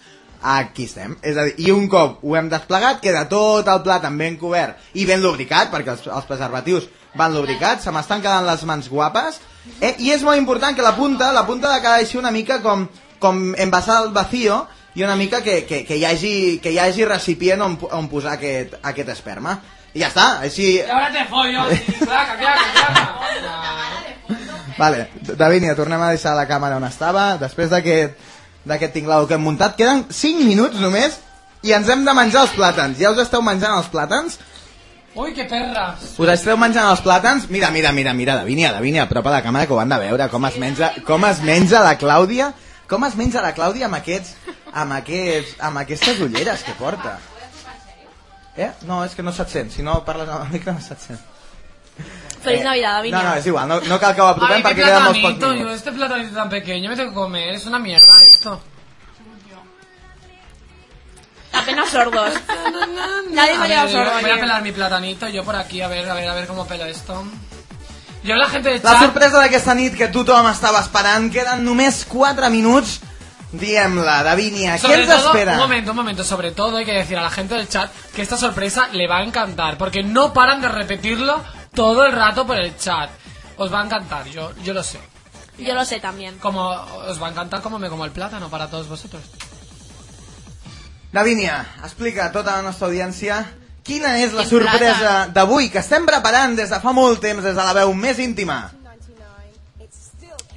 Aquí estem. És a dir, i un cop ho hem desplegat, queda tot el plàtan ben cobert i ben lubricat, perquè els, els preservatius van lubricats, se m'estan quedant les mans guapes, eh? i és molt important que la punta, la punta de quedar així una mica com, com envasar el vacío i una mica que, que, que, hi, hagi, que hi hagi recipient on, on posar aquest, aquest esperma. I ja està, així... Y ahora te follo, sí, claca, claca, claca. Vale, Davinia, tornem a deixar la càmera on estava. Després d'aquest d'aquest tinglado que hem muntat, queden 5 minuts només i ens hem de menjar els plàtans. Ja us esteu menjant els plàtans? Uy, qué perra. Us esteu menjant els plàtans? Mira, mira, mira, mira, Davinia, Davinia, apropa la càmera que ho han de veure, com es menja, com es menja la Clàudia, com es menja la Clàudia amb aquests, amb aquests, amb aquestes ulleres que porta. Eh? No, és que no se't sent, si no parles amb el micro no se't sent. Feliz Navidad, No, Davinia. no, és igual, no, no cal que ho apropem Ay, qué queden molts pocs platanito, yo este platanito tan pequeño me tengo que comer, es una mierda esto. Apenas sordos. Nadie me ha ver, sordo. voy a pelar mi platanito, yo por aquí, a ver, a ver, a ver cómo pelo esto. Yo la gente de La chat... sorpresa d'aquesta nit que tothom estava esperant, queden només 4 minuts. Diem-la, Davinia, ens todo, espera? un momento, un momento, sobre todo hay que decir a la gente del chat que esta sorpresa le va a encantar, porque no paran de repetirlo todo el rato por el chat. Os va a encantar, yo, yo lo sé. Yo lo sé también. Como os va a encantar como me como el plátano para todos vosotros. Davínia, explica a tota la nostra audiència quina és la Quin sorpresa d'avui que estem preparant des de fa molt temps, des de la veu més íntima.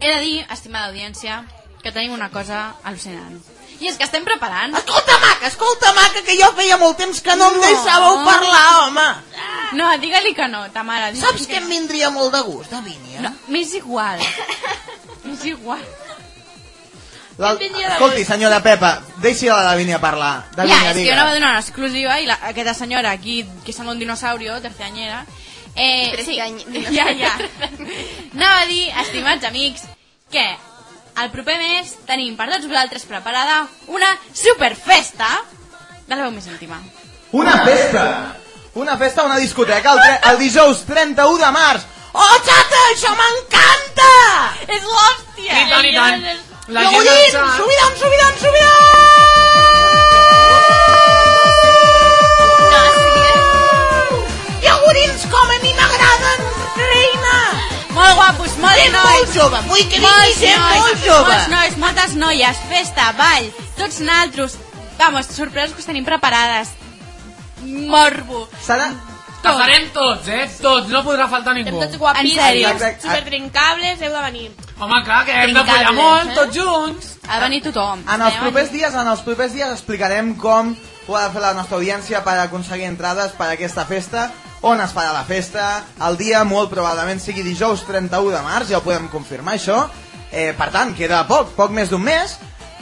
He de dir, estimada audiència, que tenim una cosa al·lucinant. I és que estem preparant... Escolta, Maca, escolta, Maca, que jo feia molt temps que no em No. deixàveu parlar, home. No, digue-li que no, ta mare. Saps que em vindria molt de gust, Davínia? No, m'és igual. m'és igual. La... Em Escolti, senyora Pepa, deixi la Davínia parlar. ja, Davínia, és que jo digue. anava a donar una exclusiva i la, aquesta senyora aquí, que sembla un dinosaurio, terceanyera, eh, sí, ja, ja. Anava a dir, estimats amics, que el proper mes tenim per tots vosaltres preparada una superfesta de la veu més íntima. Una festa! Una festa a una discoteca el, el dijous 31 de març. Oh, xata, això m'encanta! És l'hòstia! I tant, i tant. La gent xat- subidon, subidon, subidon! Com a mi m'agraden! Molt guapos, molts Gent nois! molt jove, vull que Molts vingui gent nois, molt jove. Molts nois, moltes noies, festa, ball, tots naltros. Vamos, sorpreses que us tenim preparades. Morbo. Serà... Casarem tots, eh? Tots, no podrà faltar Estem ningú. tots En guapíssims, sèrio? superdrincables, heu de venir. Home, clar, que hem de Trincables, follar molt, eh? tots junts. Ha de venir tothom. En els Anem propers a- dies, en els propers dies explicarem com ho ha de fer la nostra audiència per aconseguir entrades per a aquesta festa, on es farà la festa, el dia molt probablement sigui dijous 31 de març, ja ho podem confirmar això, eh, per tant, queda poc, poc més d'un mes,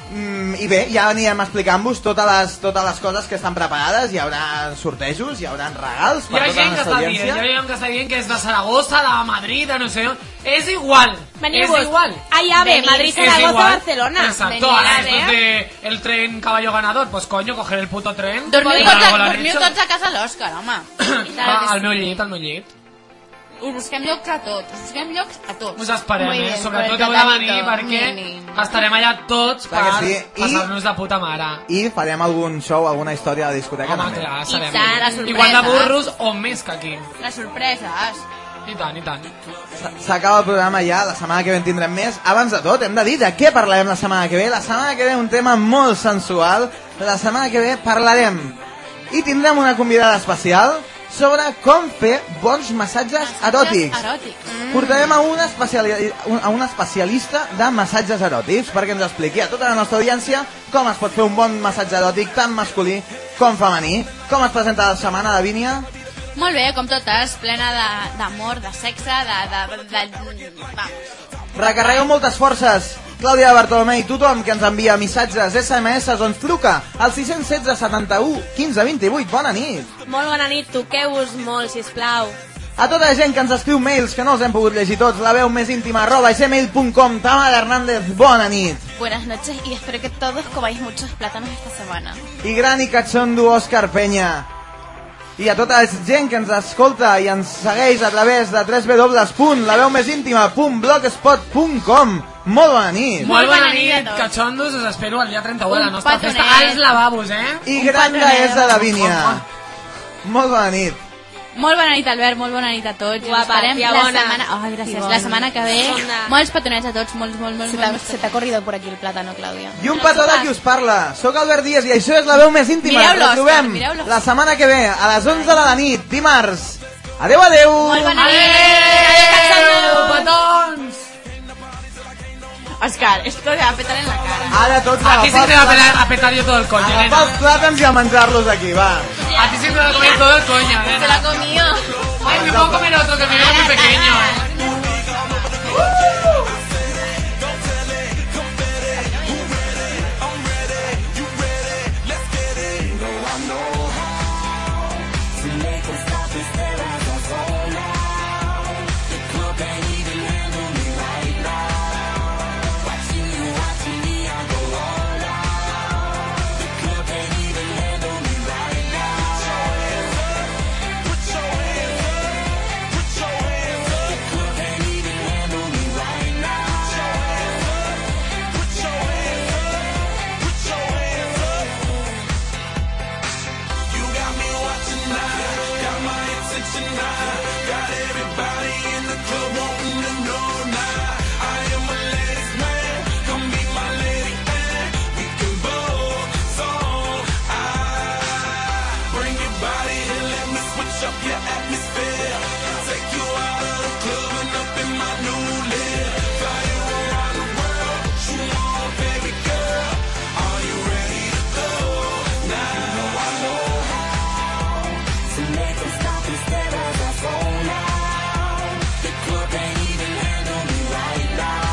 Mm, I bé, ja anirem explicant-vos totes les, totes les coses que estan preparades, hi haurà sortejos, hi haurà regals Hi per ha tota la gent que està dient, hi audiència. ha gent que està dient que és de Saragossa, de Madrid, de no sé on. És igual, és igual. Allà ve, Venir. Madrid, Es Zaragoza, igual. Barcelona. Exacto, ahora a esto ver. de el tren caballo ganador, pues coño, coger el puto tren. Dormiu y tots, a, dormiu tots a casa l'Òscar, home. Va, al meu llit, al meu llit. Us busquem llocs a tots, us busquem llocs a tots. Us esperem, Muy eh? bien, Sobretot pues, heu de venir perquè nini. estarem allà tots Clar per que sí. I- passar-nos de puta mare. I farem algun show, alguna història a la discoteca Home, també. clar, I serem tant, la sorpresa. igual de burros o més que aquí. Les sorpreses. I tant, i tant. S'acaba el programa ja, la setmana que ve en tindrem més. Abans de tot, hem de dir de què parlarem la setmana que ve. La setmana que ve un tema molt sensual. La setmana que ve parlarem i tindrem una convidada especial sobre com fer bons massatges eròtics. Eròtics. Portarem a una, especiali a una especialista de massatges eròtics perquè ens expliqui a tota la nostra audiència com es pot fer un bon massatge eròtic tant masculí com femení. Com es presenta la setmana, Davínia? Molt bé, com totes, plena de- d'amor, de, sexe, de... de, de, de vamos. Recarregueu moltes forces. Clàudia Bartolomé i tothom que ens envia missatges, SMS o ens truca al 616 71 15 28. Bona nit. Molt bona nit, toqueu-vos molt, sisplau. A tota la gent que ens escriu mails que no els hem pogut llegir tots, la veu més íntima arroba gmail.com Tamara Hernández, bona nit. Buenas noches y espero que todos comáis muchos plátanos esta semana. I gran i catxondo Òscar Penya. I a tota la gent que ens escolta i ens segueix a través de www.laveumesintima.blogspot.com Molt bona nit. Molt bona bona nit catxondos, us espero el dia 31 de la Un nostra petonet. festa als lavabos, eh? I Un gran patronet. deessa Davínia. Molt bona nit. Molt bona nit, Albert, molt bona nit a tots. Guapa, esperem tia la bona. setmana... Oh, gràcies. Bona. La setmana que ve, Bona. molts petonets a tots, molts, molts, molts, Se te, ha, molts. se te ha corrido por aquí el plátano, Claudia. I un petó de qui us parla. Soc Albert Díaz i això és la veu més íntima. Mireu Ens l'Òscar, trobem mireu la setmana que ve, a les 11 de la nit, dimarts. Adeu, adeu. Molt bona nit. Adéu, petons! Òscar, esto te va a petar en la cara. Ara tots A ti sí agafar te va a petar yo todo el coño, Agafar nena. els plàtans i a menjar-los aquí, va. A ti sí te va a comer todo el coño, Se nena. la comió. Ay, me puedo comer otro que me veo muy pequeño, eh.